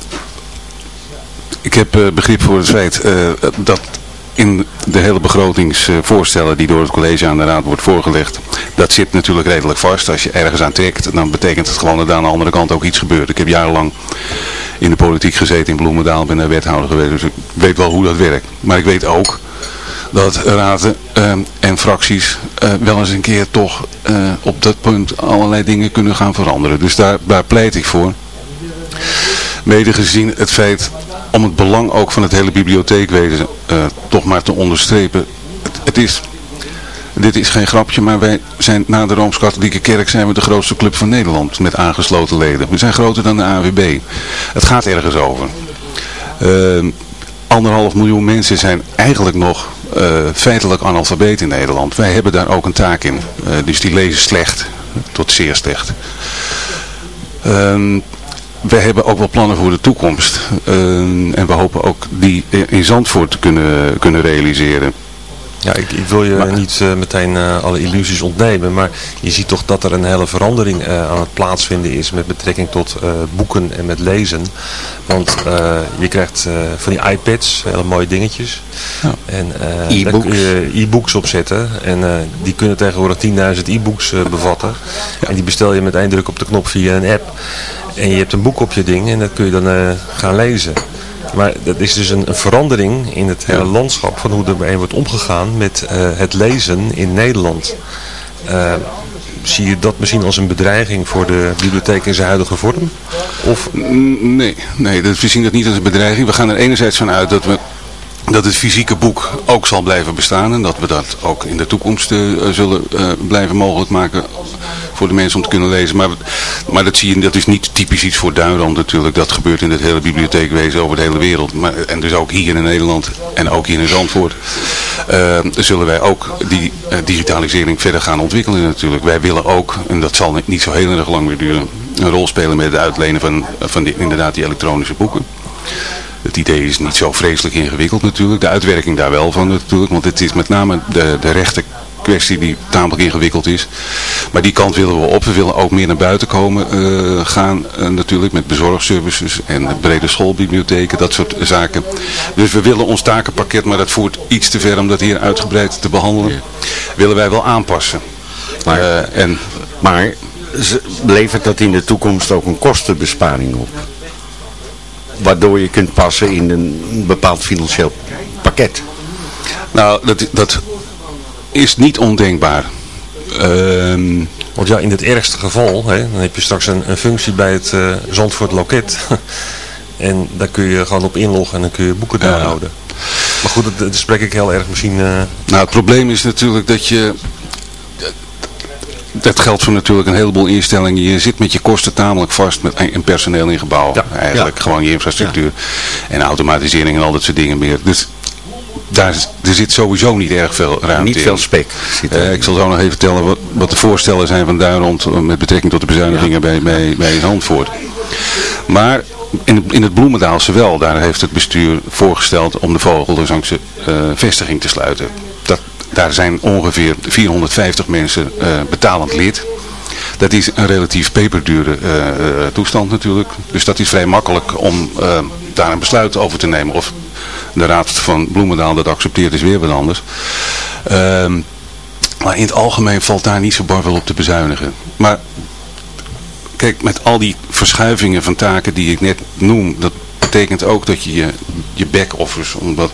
ik heb uh, begrip voor het feit uh, dat in de hele begrotingsvoorstellen die door het college aan de raad wordt voorgelegd, dat zit natuurlijk redelijk vast. Als je ergens aan trekt, dan betekent het gewoon dat aan de andere kant ook iets gebeurt. Ik heb jarenlang in de politiek gezeten in Bloemendaal, ben daar wethouder geweest, dus ik weet wel hoe dat werkt. Maar ik weet ook dat raden uh, en fracties wel eens een keer toch op dat punt allerlei dingen kunnen gaan veranderen. Dus daar, daar pleit ik voor. Mede gezien het feit om het belang ook van het hele bibliotheekwezen toch maar te onderstrepen. Het, is, dit is geen grapje, maar wij zijn na de Rooms-Katholieke Kerk zijn we de grootste club van Nederland met aangesloten leden. We zijn groter dan de AWB. Het gaat ergens over. anderhalf miljoen mensen zijn eigenlijk nog uh, feitelijk analfabeet in Nederland. Wij hebben daar ook een taak in. Uh, dus die lezen slecht, tot zeer slecht. Um, wij hebben ook wel plannen voor de toekomst. Um, en we hopen ook die in Zandvoort te kunnen, kunnen realiseren. Ja, ik, ik wil je maar, niet uh, meteen uh, alle illusies ontnemen, maar je ziet toch dat er een hele verandering uh, aan het plaatsvinden is met betrekking tot boeken en met lezen. Want je krijgt van die iPads, hele mooie dingetjes. Ja. En e-books op zetten. En die kunnen tegenwoordig 10.000 e-books bevatten. Ja. En die bestel je met één druk op de knop via een app. En je hebt een boek op je ding en dat kun je dan gaan lezen. Maar dat is dus een, een verandering in het hele landschap van hoe er mee wordt omgegaan met uh, het lezen in Nederland. Uh, zie je dat misschien als een bedreiging voor de bibliotheek in zijn huidige vorm? Of? Nee, nee dat, we zien dat niet als een bedreiging. We gaan er enerzijds van uit dat we dat het fysieke boek ook zal blijven bestaan en dat we dat ook in de toekomst uh, zullen uh, blijven mogelijk maken voor de mensen om te kunnen lezen. Maar, maar dat zie je, dat is niet typisch iets voor Duinland natuurlijk. Dat gebeurt in het hele bibliotheekwezen over de hele wereld. Maar, en dus ook hier in Nederland en ook hier in Zandvoort uh, zullen wij ook die digitalisering verder gaan ontwikkelen natuurlijk. Wij willen ook, en dat zal niet zo heel erg lang meer duren, een rol spelen met het uitlenen van, van die, inderdaad die elektronische boeken. Het idee is niet zo vreselijk ingewikkeld natuurlijk. De uitwerking daar wel van natuurlijk. Want het is met name de, de rechte kwestie die tamelijk ingewikkeld is. Maar die kant willen we op. We willen ook meer naar buiten komen uh, gaan uh, natuurlijk met bezorgservices en brede schoolbibliotheken, dat soort zaken. Dus we willen ons takenpakket, maar dat voert iets te ver om dat hier uitgebreid te behandelen, willen wij wel aanpassen. Maar, uh, en, maar levert dat in de toekomst ook een kostenbesparing op? waardoor je kunt passen in een bepaald financieel pakket. Nou, dat, dat is niet ondenkbaar. Uh, Want ja, in het ergste geval, hè, dan heb je straks een, een functie bij het uh, Zandvoort loket. en daar kun je gewoon op inloggen en dan kun je boeken downloaden. Uh. Maar goed, dat, dat spreek ik heel erg misschien... Uh... Nou, het probleem is natuurlijk dat je dat geldt voor natuurlijk een heleboel instellingen. Je zit met je kosten tamelijk vast met een personeel in gebouw. Ja. Eigenlijk gewoon je infrastructuur. En automatisering en al dat soort dingen meer. Dus daar er zit sowieso niet erg veel ruimte niet in. veel spek. Uh, ik zal zo nog even vertellen wat, wat de voorstellen zijn van daar rond met betrekking tot de bezuinigingen ja. bij, bij, bij Zandvoort. Maar in, in het Bloemendaalse wel, daar heeft het bestuur voorgesteld om de Vogeldersangse uh, vestiging te sluiten. Dat daar zijn ongeveer 450 mensen uh, betalend lid. Dat is een relatief peperdure toestand natuurlijk. Dus dat is vrij makkelijk om daar een besluit over te nemen. Of de raad van Bloemendaal dat accepteert is weer wat anders. Uh, maar in het algemeen valt daar niet zo bar wel op te bezuinigen. Maar kijk, met al die verschuivingen van taken die ik net noem, dat betekent ook dat je je, je back-offers, omdat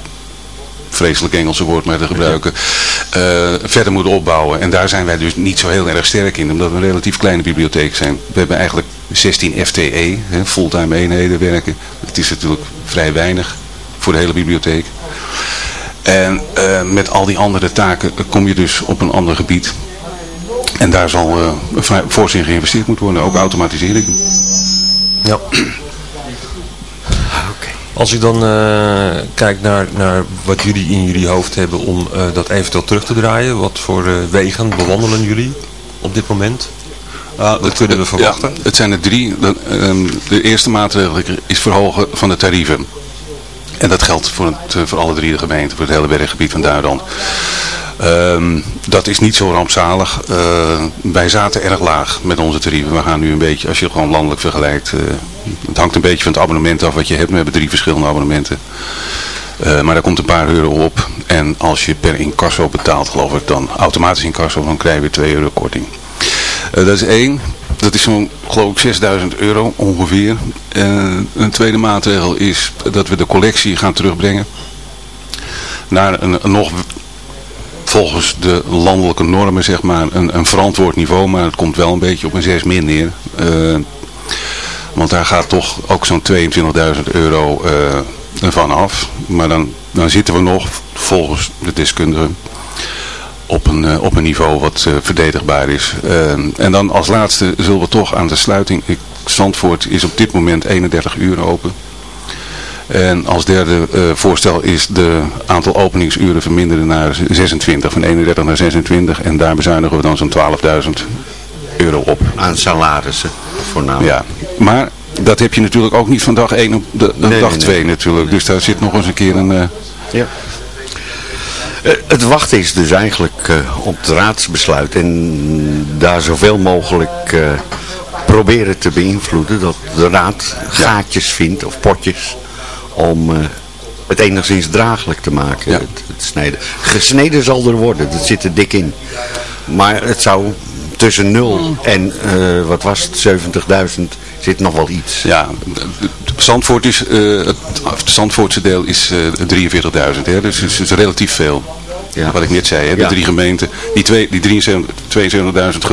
vreselijk Engelse woord maar te gebruiken, uh, verder moeten opbouwen. En daar zijn wij dus niet zo heel erg sterk in, omdat we een relatief kleine bibliotheek zijn. We hebben eigenlijk 16 FTE, fulltime eenheden werken. Het is natuurlijk vrij weinig voor de hele bibliotheek. En uh, met al die andere taken kom je dus op een ander gebied. En daar zal uh, fors in geïnvesteerd moeten worden, ook automatisering. Ja. Als ik dan uh, kijk naar, naar wat jullie in jullie hoofd hebben om uh, dat eventueel terug te draaien, wat voor uh, wegen bewandelen jullie op dit moment? Uh, wat kunnen we verwachten? Ja, het zijn er drie. De, um, de, eerste maatregel is verhogen van de tarieven. En dat geldt voor, het, voor alle drie de gemeenten, voor het hele berggebied van Duitsland. Um, dat is niet zo rampzalig. Uh, wij zaten erg laag met onze tarieven. We gaan nu een beetje, als je gewoon landelijk vergelijkt, uh, het hangt een beetje van het abonnement af wat je hebt. We hebben drie verschillende abonnementen. Maar daar komt een paar euro op. En als je per incasso betaalt, geloof ik, dan automatisch incasso, dan krijg je weer 2 euro korting. dat is één. Dat is zo'n, geloof ik, 6000 euro ongeveer. een tweede maatregel is dat we de collectie gaan terugbrengen naar een, nog volgens de landelijke normen zeg maar een, een verantwoord niveau, maar het komt wel een beetje op een 6 min neer. Uh, want daar gaat toch ook zo'n 22.000 euro uh, van af. Maar dan, dan zitten we nog, volgens de deskundigen, op een, uh, op een niveau wat verdedigbaar is. en dan als laatste zullen we toch aan de sluiting... Zandvoort is op dit moment 31 uur open. En als derde uh, voorstel is de aantal openingsuren verminderen naar 26, van 31 naar 26. En daar bezuinigen we dan zo'n 12.000 euro op. Aan salarissen voornamelijk. Ja, maar dat heb je natuurlijk ook niet van dag 1 op de, de nee, dag 2 nee, nee. natuurlijk. Dus daar zit nog eens een keer een... Uh... Ja. Uh, het wachten is dus eigenlijk uh, op het raadsbesluit en daar zoveel mogelijk proberen te beïnvloeden dat de raad gaatjes vindt of potjes om het enigszins draaglijk te maken, ja. het, het, snijden. Gesneden zal er worden, dat zit er dik in. Maar het zou tussen 0 en, uh, wat was het, 70.000 zit nog wel iets. Ja, Zandvoort is, uh, het Zandvoortse deel is uh, 43.000, dus het is relatief veel. Ja. Wat ik net zei, hè, de ja. drie gemeenten, die, twee, die 72.000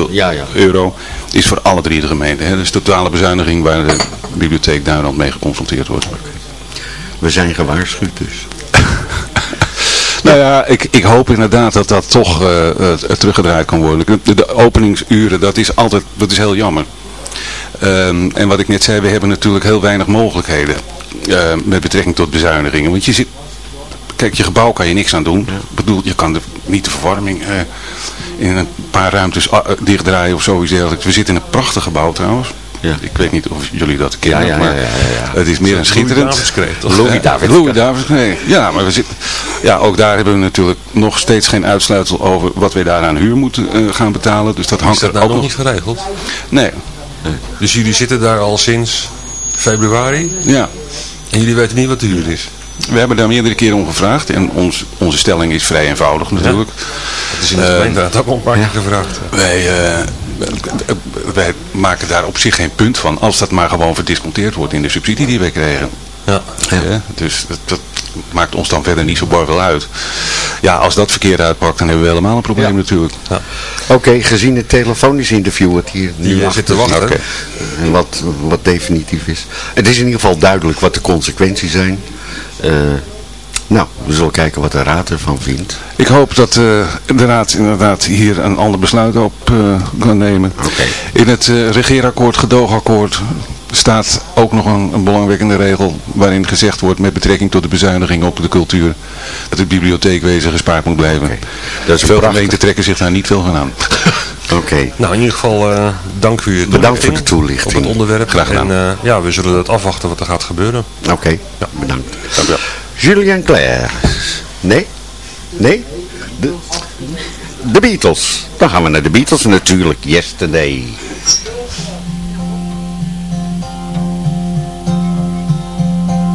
ja, ja. euro is voor alle drie de gemeenten. Hè. Dus totale bezuiniging waar de bibliotheek Duinland mee geconfronteerd wordt. We zijn gewaarschuwd dus. nou ja, ik, ik hoop inderdaad dat dat toch uh, teruggedraaid kan worden. De, de, openingsuren, dat is altijd, dat is heel jammer. Um, en wat ik net zei, we hebben natuurlijk heel weinig mogelijkheden uh, met betrekking tot bezuinigingen. Want je zit, kijk, je gebouw kan je niks aan doen. Ja. Ik bedoel, je kan de, niet de verwarming in een paar ruimtes dichtdraaien of zoiets dergelijks. We zitten in een prachtig gebouw trouwens. Ja. Ik weet niet of jullie dat kennen, ja, ja, maar het is meer een schitterend. Louis David. Louis David. Ja, maar we zitten, ja, ook daar hebben we natuurlijk nog steeds geen uitsluitsel over wat wij daar aan huur moeten uh, gaan betalen. Dus dat hangt is dat nou ook nog niet geregeld? Nee. Nee. Dus jullie zitten daar al sinds februari? Ja. En jullie weten niet wat de huur is? We hebben daar meerdere keren om gevraagd en ons, onze stelling is vrij eenvoudig natuurlijk. Ja. Het is in de uh, gemeenteraad ook al een paar keer gevraagd. Wij, uh, wij maken daar op zich geen punt van als dat maar gewoon verdisconteerd wordt in de subsidie die wij krijgen. Ja. ja dus dat, dat, maakt ons dan verder niet zo bar veel uit. Ja, als dat verkeerd uitpakt, dan hebben we helemaal een probleem ja. natuurlijk. Ja. Oké, okay, gezien het telefonisch interview wat hier nu zit te wachten. Okay. En wat, wat definitief is. Het is in ieder geval duidelijk wat de consequenties zijn. Uh, nou, we zullen kijken wat de raad ervan vindt. Ik hoop dat uh, de raad inderdaad hier een ander besluit op uh, kan nemen. Okay. In het uh, regeerakkoord, gedoogakkoord, staat ook nog een, een, belangwekkende regel waarin gezegd wordt met betrekking tot de bezuiniging op de cultuur dat het bibliotheekwezen gespaard moet blijven. Okay. Dat veel gemeenten trekken zich daar niet veel van aan. Oké. Okay. Nou, in ieder geval uh, dank voor je Bedankt voor de toelichting. Op het onderwerp. Graag gedaan. En uh, ja, we zullen het afwachten wat er gaat gebeuren. Oké, okay. ja. bedankt. Dank u wel. Julien Claire. Nee? Nee? De, de Beatles. Dan gaan we naar de Beatles natuurlijk. Yesterday.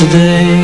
yesterday.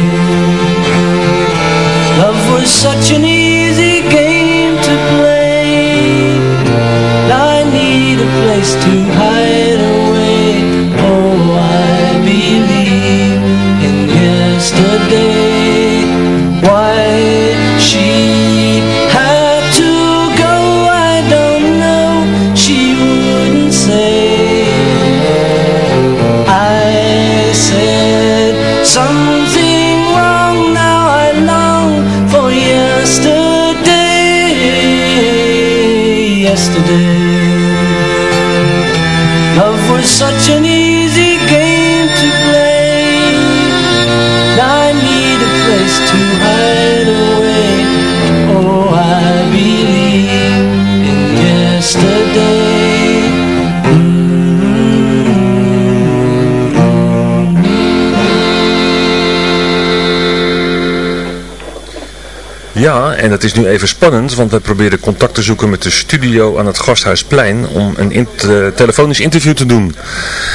Ja, en het is nu even spannend, want wij proberen contact te zoeken met de studio aan het Gasthuisplein om een in- eh, telefonisch interview te doen.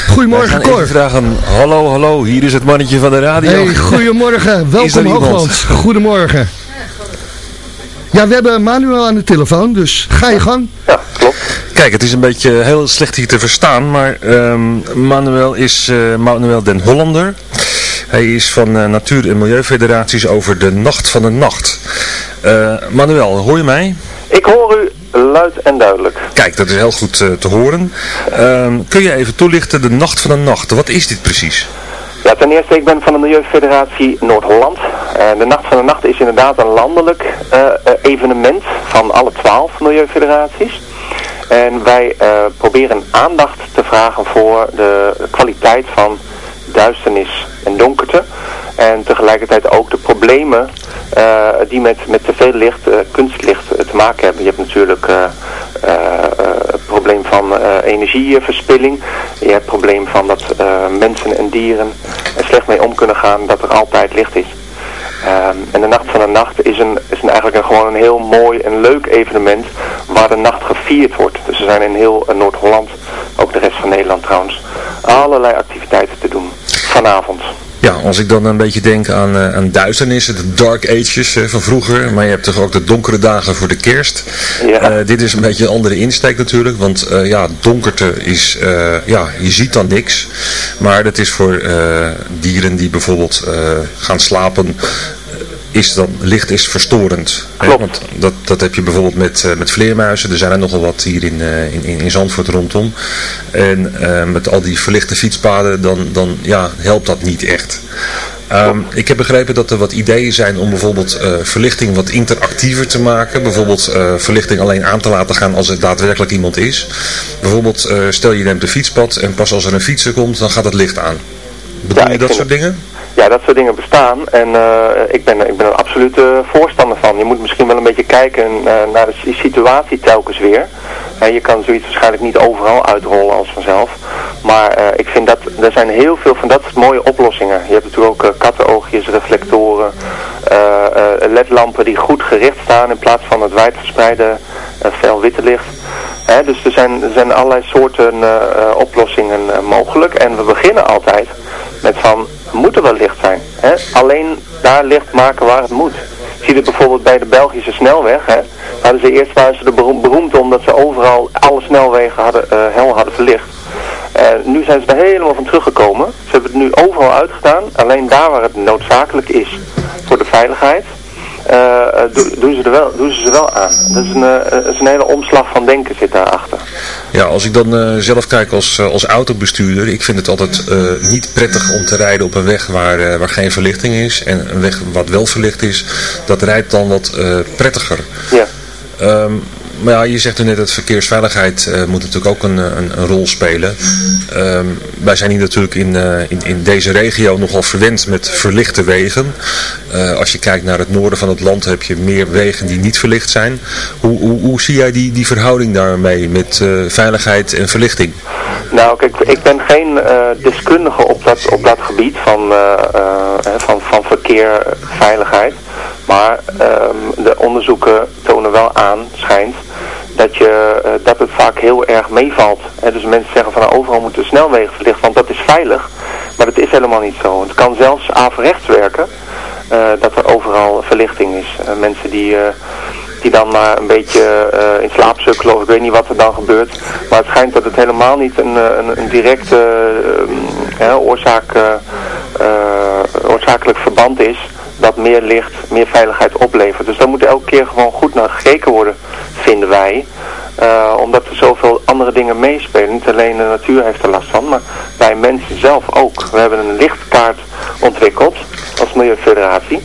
Goedemorgen, Cor. even vragen, hallo, hallo, hier is het mannetje van de radio. Hey, goedemorgen. Welkom? Hoogland. Goedemorgen. Ja, we hebben Manuel aan de telefoon, dus ga je gang. Kijk, het is een beetje heel slecht hier te verstaan, maar ehm, Manuel is eh, Manuel den Hollander. Hij is van eh, Natuur- en Milieufederaties over de Nacht van de Nacht. Eh, Manuel, hoor je mij? Ik hoor u luid en duidelijk. Kijk, dat is heel goed eh, te horen. Ehm, kun je even toelichten, de Nacht van de Nacht, wat is dit precies? Ja, ten eerste, ik ben van de Milieufederatie Noord-Holland. En de Nacht van de Nacht is inderdaad een landelijk eh, evenement van alle twaalf milieufederaties. En wij proberen aandacht te vragen voor de kwaliteit van duisternis en donkerte. En tegelijkertijd ook de problemen die met, met te veel licht, eh, kunstlicht eh, te maken hebben. Je hebt natuurlijk eh, eh, eh, het probleem van eh, energieverspilling. Je hebt het probleem van dat eh, mensen en dieren er slecht mee om kunnen gaan dat er altijd licht is. Ehm, en de Nacht van de Nacht is, een, is eigenlijk een, gewoon een heel mooi en leuk evenement waar de nacht gevierd wordt. Dus er zijn in heel eh, Noord-Holland, ook de rest van Nederland trouwens, allerlei activiteiten te doen. Vanavond. Ja, als ik dan een beetje denk aan, eh, aan duisternis, de dark ages van vroeger, maar je hebt toch ook de donkere dagen voor de kerst. Eh, dit is een beetje een andere insteek natuurlijk, want eh, ja, donkerte is, ja, je ziet dan niks. Maar dat is voor dieren die bijvoorbeeld gaan slapen, is dan, licht is verstorend. Hè? Want dat, dat heb je bijvoorbeeld met, eh, met vleermuizen. Er zijn er nogal wat hier in, eh, in, in, Zandvoort rondom. En eh, met al die verlichte fietspaden, dan, dan ja, helpt dat niet echt. Ehm, ik heb begrepen dat er wat ideeën zijn om bijvoorbeeld verlichting wat interactiever te maken. Bijvoorbeeld verlichting alleen aan te laten gaan als er daadwerkelijk iemand is. Bijvoorbeeld stel je neemt een fietspad en pas als er een fietser komt dan gaat het licht aan. Bedoel je dat soort dingen? Ja, dat soort dingen bestaan en eh, ik, ben, ik ben er absoluut eh, voorstander van. Je moet misschien wel een beetje kijken eh, naar de si- situatie telkens weer. En je kan zoiets waarschijnlijk niet overal uitrollen als vanzelf. Maar ik vind dat er zijn heel veel van dat soort mooie oplossingen. Je hebt natuurlijk ook kattenoogjes, reflectoren, ledlampen die goed gericht staan in plaats van het wijdverspreide fel witte licht. Hè, dus er zijn, er zijn allerlei soorten oplossingen mogelijk. En we beginnen altijd van, moet er wel licht zijn. Hè? Alleen daar licht maken waar het moet. Zie je bijvoorbeeld bij de Belgische snelweg. Hè? Hadden ze eerst waren ze er beroem- beroemd om dat ze overal alle snelwegen hadden, eh, hel hadden verlicht. Eh, nu zijn ze er helemaal van teruggekomen. Ze hebben het nu overal uitgedaan. Alleen daar waar het noodzakelijk is voor de veiligheid. Eh, eh, do- doen, ze er wel, doen ze ze wel aan. Dat is een, eh, is een hele omslag van denken zit daarachter. Ja, als ik dan zelf kijk als, als autobestuurder, ik vind het altijd niet prettig om te rijden op een weg waar, waar geen verlichting is. En een weg wat wel verlicht is, dat rijdt dan wat prettiger. Ja. Ehm, maar ja, je zegt nu net dat verkeersveiligheid eh, moet natuurlijk ook een, een, een rol spelen. Ehm, wij zijn hier natuurlijk in, eh, in, in deze regio nogal verwend met verlichte wegen. Eh, als je kijkt naar het noorden van het land heb je meer wegen die niet verlicht zijn. Hoe, hoe, hoe zie jij die, die verhouding daarmee met eh, veiligheid en verlichting? Nou, kijk, ik ben geen eh, deskundige op dat, op dat gebied van, eh, eh, van, van verkeer, eh, veiligheid. Maar ehm, de onderzoeken tonen wel aan, schijnt, dat, je, eh, dat het vaak heel erg meevalt. Hè, dus mensen zeggen van nou, overal moeten snelwegen verlicht, want dat is veilig. Maar dat is helemaal niet zo. Het kan zelfs averechts werken. eh, dat er overal verlichting is. Eh, mensen die, die dan maar een beetje in slaap sukkelen of ik weet niet wat er dan gebeurt. Maar het schijnt dat het helemaal niet een, een, een directe oorzaak, oorzakelijk verband is dat meer licht meer veiligheid oplevert. Dus daar moet elke keer gewoon goed naar gekeken worden, vinden wij. Eh, omdat er zoveel andere dingen meespelen. Niet alleen de natuur heeft er last van, maar wij mensen zelf ook. We hebben een lichtkaart ontwikkeld als Milieufederatie.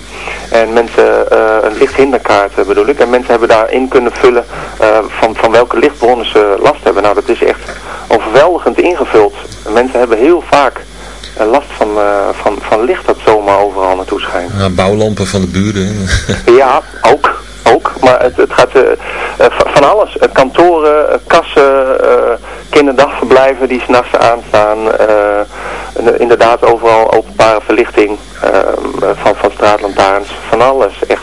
En mensen, eh, een lichthinderkaart bedoel ik. En mensen hebben daarin kunnen vullen eh, van, van welke lichtbronnen ze last hebben. Nou, dat is echt overweldigend ingevuld. Mensen hebben heel vaak last van, eh, van, van licht dat zomaar overal naartoe schijnt. Ja, bouwlampen van de buren. Ja, ook. Ook. Maar het, het gaat eh, eh, van alles. Kantoren, kassen, kinderdagverblijven die s'nachts aanstaan. inderdaad overal openbare verlichting van, van straatlantaarns. Van alles. Echt.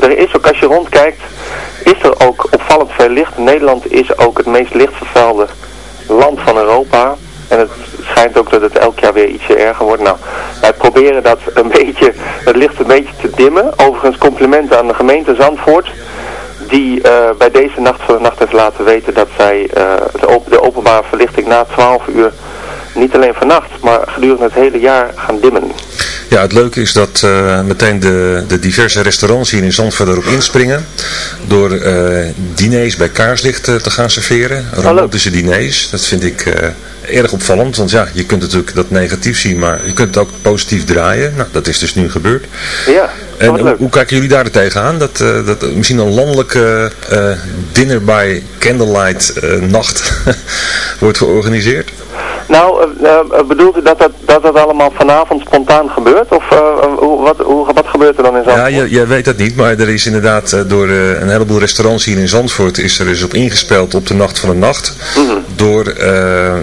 Er is ook, als je rondkijkt, is er ook opvallend veel licht. Nederland is ook het meest lichtvervuilde land van Europa. En het schijnt ook dat het elk jaar weer ietsje erger wordt. Nou, wij proberen dat een beetje, het licht een beetje te dimmen. Overigens complimenten aan de gemeente Zandvoort. Die eh, bij deze nacht van de nacht heeft laten weten dat zij eh, de, de openbare verlichting na 12 uur niet alleen vannacht, maar gedurende het hele jaar gaan dimmen. Ja, het leuke is dat eh, meteen de, de diverse restaurants hier in Zandvoort erop inspringen. Door eh, diners bij kaarslicht eh, te gaan serveren. Romantische diners. Dat vind ik erg opvallend. Want ja, je kunt natuurlijk dat negatief zien, maar je kunt het ook positief draaien. Nou, dat is dus nu gebeurd. Ja, En hoe, hoe kijken jullie daar tegenaan? Dat, dat misschien een landelijke dinner by candlelight nacht wordt georganiseerd? Nou, eh, eh, bedoelt u dat dat, dat dat allemaal vanavond spontaan gebeurt? Of eh, eh, hoe, wat, hoe, wat gebeurt er dan in Ja, Zandvoort? je- jij weet dat niet, maar er is inderdaad eh, door eh, een heleboel restaurants hier in Zandvoort is er eens op ingespeeld op de nacht van de nacht. Mhm. Door eh,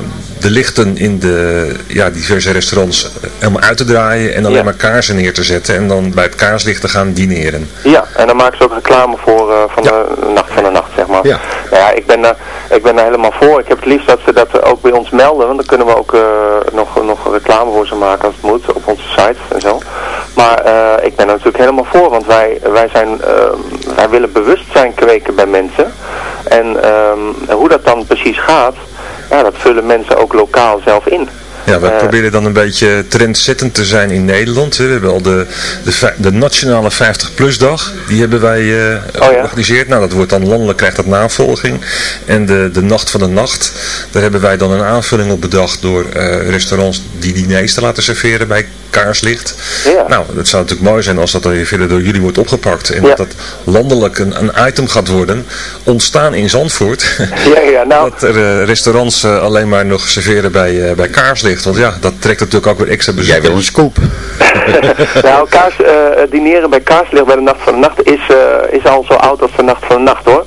de lichten in de ja, diverse restaurants eh, helemaal uit te draaien en alleen Ja. maar kaarsen neer te zetten en dan bij het kaarslicht te gaan dineren. Ja, en dan maken ze ook reclame voor eh, van de nacht van de nacht, zeg maar. Ja. Nou ja, ik ben, er, ik ben er helemaal voor. Ik heb het liefst dat ze dat ook bij ons melden, want dan kunnen we ook eh, nog, nog reclame voor ze maken als het moet, op onze site en zo. Maar eh, ik ben er natuurlijk helemaal voor, want wij, wij, zijn, eh, wij willen bewustzijn kweken bij mensen. En ehm, hoe dat dan precies gaat, ja, dat vullen mensen ook lokaal zelf in. Ja, we Eh, proberen dan een beetje trendzettend te zijn in Nederland. hè. We hebben al de, de, de nationale 50-plus dag. Die hebben wij eh, georganiseerd. Nou, dat wordt dan landelijk, krijgt dat navolging. En de, de Nacht van de Nacht. Daar hebben wij dan een aanvulling op bedacht door eh, restaurants die diners te laten serveren bij kaarslicht. Nou, dat zou natuurlijk mooi zijn als dat verder door jullie wordt opgepakt. En dat dat landelijk een, een item gaat worden. Ontstaan in Zandvoort. Ja, ja, nou... Dat er restaurants alleen maar nog serveren bij, bij kaarslicht. Want ja, dat trekt natuurlijk ook weer extra bezoekers. Jij wil een scoop. nou, kaars, eh, dineren bij kaarslicht bij de Nacht van de Nacht is, eh, is al zo oud als de Nacht van de Nacht hoor.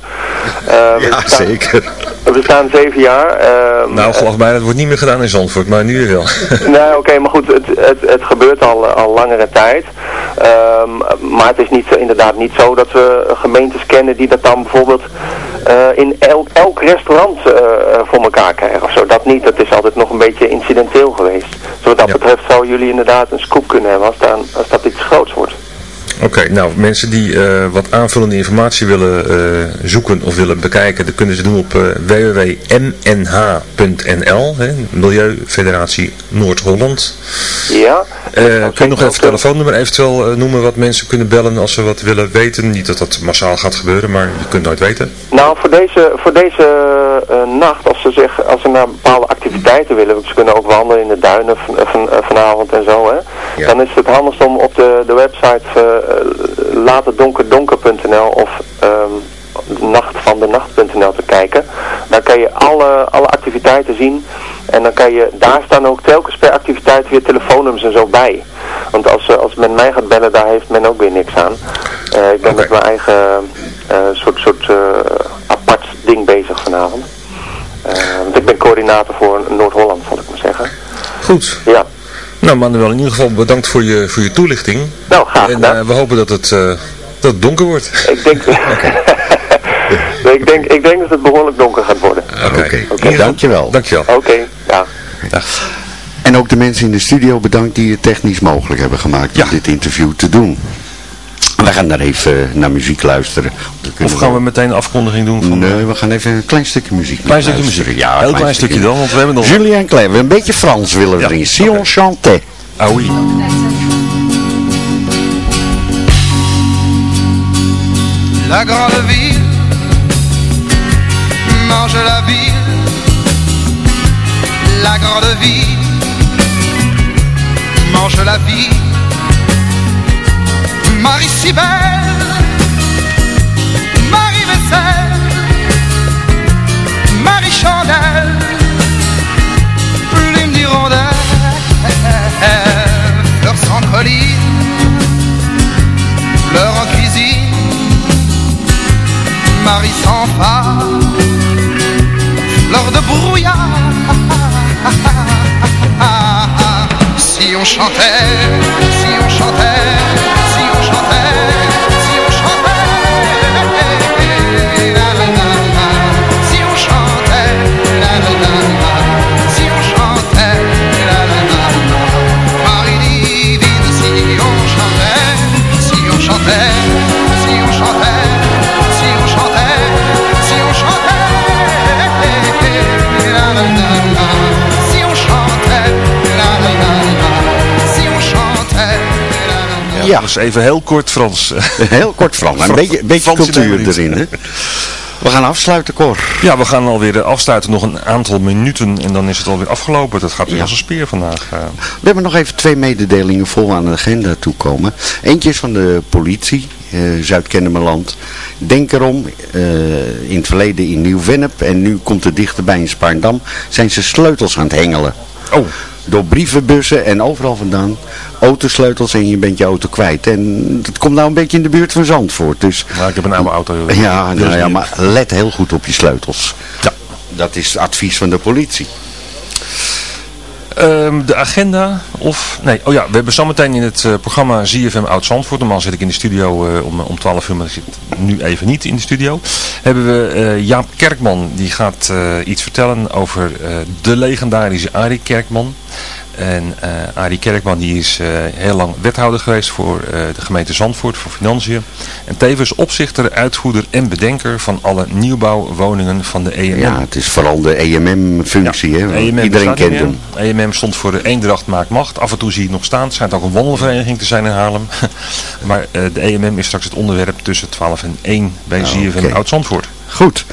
We Ja, zeker. We bestaan zeven jaar. ehm, Nou, geloof mij, dat wordt niet meer gedaan in Zandvoort, maar nu wel. Nee, oké, maar goed, het, het, het gebeurt al, eh, al langere tijd. Ehm, maar het is niet, zo- inderdaad niet zo dat we gemeentes kennen die dat dan bijvoorbeeld eh, in elk, elk restaurant eh, eh, voor elkaar krijgen of zo. Dat niet, dat is altijd nog een beetje incidenteel geweest. Dus wat dat betreft zouden jullie inderdaad een scoop kunnen hebben als, daar, als dat iets groots wordt. Oké, nou mensen die eh, wat aanvullende informatie willen eh, zoeken of willen bekijken, dat kunnen ze doen op eh, www.mnh.nl, Milieufederatie Noord-Holland. Ja. Kun je nog even het telefoonnummer eventueel noemen wat mensen kunnen bellen als ze wat willen weten? Niet dat dat massaal gaat gebeuren, maar je kunt nooit weten. Nou, voor deze, voor deze nacht, als ze, zich, als ze naar bepaalde activiteiten willen, want ze kunnen ook wandelen in de duinen van, van, vanavond en zo, hè, dan is het handigst om op de, de website uh, laathetdonkerdonker.nl of um, nachtvandenacht.nl te kijken. Daar kan je alle, alle activiteiten zien en dan kan je, daar staan ook telkens per activiteit weer telefoonnummers en zo bij. Want als, eh, als men mij gaat bellen, daar heeft men ook weer niks aan. Uh, ik ben met mijn eigen uh, soort, soort uh, apart ding bezig vanavond. Want ik ben coördinator voor Noord-Holland, zal ik maar zeggen. Goed. Ja. Nou Manuel, in ieder geval bedankt voor je, voor je toelichting. Nou, graag En uh, we hopen dat het, uh, dat het donker wordt. Ik denk, ik, denk, ik denk dat het behoorlijk donker gaat worden. Oké, okay. okay. okay. dankjewel. Dankjewel. Oké, okay. ja. Dag. En En ook de mensen in de studio bedankt die het technisch mogelijk hebben gemaakt om dit interview te doen. We gaan daar even naar muziek luisteren. Of gaan we meteen een afkondiging doen? Van nee, we gaan even een klein stukje muziek Klein stukje luisteren. muziek. Ja, Heel een klein stukje dan, want we hebben nog... Julien Clever, een beetje Frans willen we erin. Si on chantait. Ah oui. La grande ville mange la ville. La grande ville mange la vie. Si belle, Marie vaisselle, Marie chandelle, plume d'hirondelle, fleurs sans colline, fleurs en cuisine, Marie sans phare, fleurs de brouillard. Si on chantait, si Ja, Dus even heel kort Frans. Heel kort Frans, een beetje, beetje Frans cultuur erin. Hè? We gaan afsluiten, Cor. Ja, we gaan alweer eh, afsluiten. Nog een aantal minuten en dan is het alweer afgelopen. Dat gaat weer als een speer vandaag. eh. We hebben nog even twee mededelingen vol aan de agenda toekomen. Eentje is van de politie, eh, Zuid-Kennemerland. Denk erom, eh, in het verleden in Nieuw-Vennep en nu komt het dichterbij in Spaarndam, zijn ze sleutels aan het hengelen. Oh. Door brievenbussen en overal vandaan. Autosleutels en je bent je auto kwijt. En dat komt nou een beetje in de buurt van Zandvoort. Dus, Maar ik heb een oude auto. ja, Dus nou ja, maar let heel goed op je sleutels. Ja. Dat is het advies van de politie. Ehm, de agenda, of... Nee, oh ja, we hebben zometeen in het eh, programma ZFM Oud Zandvoort. Normaal zit ik in de studio eh, om, om 12 uur, maar ik zit nu even niet in de studio. Hebben we eh, Jaap Kerkman, die gaat iets vertellen over de legendarische Arie Kerkman. En eh Arie Kerkman die is eh, heel lang wethouder geweest voor eh, de gemeente Zandvoort, voor financiën. En tevens opzichter, uitvoerder en bedenker van alle nieuwbouwwoningen van de EMM. Ja, het is vooral de EMM-functie. hè? EMM Iedereen kent hem. EMM stond voor de Eendracht Maakt Macht. Af en toe zie je het nog staan. Het schijnt ook een wandelvereniging te zijn in Haarlem. maar de EMM is straks het onderwerp tussen 12 en 1 bij ZFM oké. Oud-Zandvoort. Goed,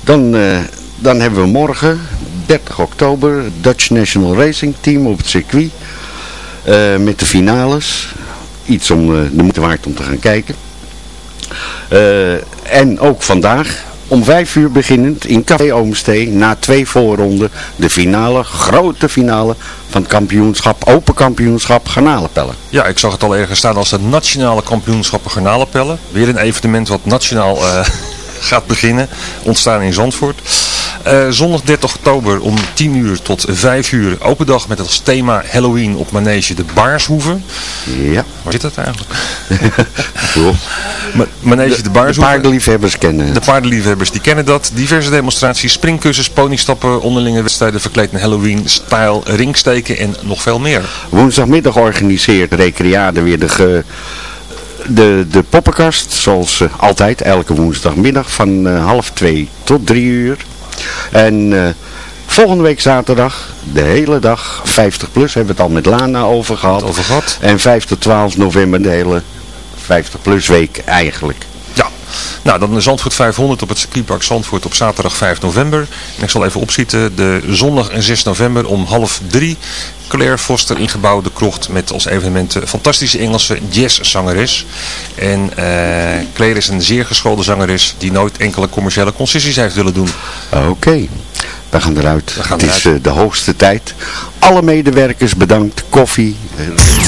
dan, dan hebben we morgen, 30 oktober, Dutch National Racing Team op het circuit. eh, met de finales. Iets om eh, de moeite waard om te gaan kijken. Eh, en ook vandaag, om 5 uur beginnend, in Café Oomstee, na twee voorronden, de finale, grote finale van het kampioenschap, open kampioenschap garnalenpellen. Ja, ik zag het al ergens staan als het nationale kampioenschappen garnalenpellen. Weer een evenement wat nationaal gaat beginnen. Ontstaan in Zandvoort. Eh, zondag 30 oktober om 10 uur tot 5 uur. Open dag met als thema Halloween op Manege de Baarshoeve. Ja. Waar zit dat eigenlijk? Cool. Ma- Manege de De Baarshoeve. paardenliefhebbers kennen De paardenliefhebbers die kennen dat. Diverse demonstraties, springkussens, ponystappen, onderlinge wedstrijden, verkleed in Halloween-stijl, ringsteken en nog veel meer. Woensdagmiddag organiseert Recreade weer de, ge- de, de poppenkast. Zoals eh, altijd, elke woensdagmiddag van eh, half twee tot drie uur. En eh, volgende week zaterdag, de hele dag, 50 plus, hebben we het al met Lana over gehad. Over gehad. En 5 tot 12 november de hele 50 plus week eigenlijk. Nou dan de Zandvoort 500 op het circuitpark Zandvoort op zaterdag 5 november. En ik zal even opschieten, de zondag en 6 november om half drie. Claire Foster ingebouwde de krocht met als evenement een fantastische Engelse jazzzangeres. En eh, Claire is een zeer geschoolde zangeres die nooit enkele commerciële concessies heeft willen doen. Oké, we gaan eruit. gaan het is eh, de hoogste tijd. Alle medewerkers bedankt. Koffie.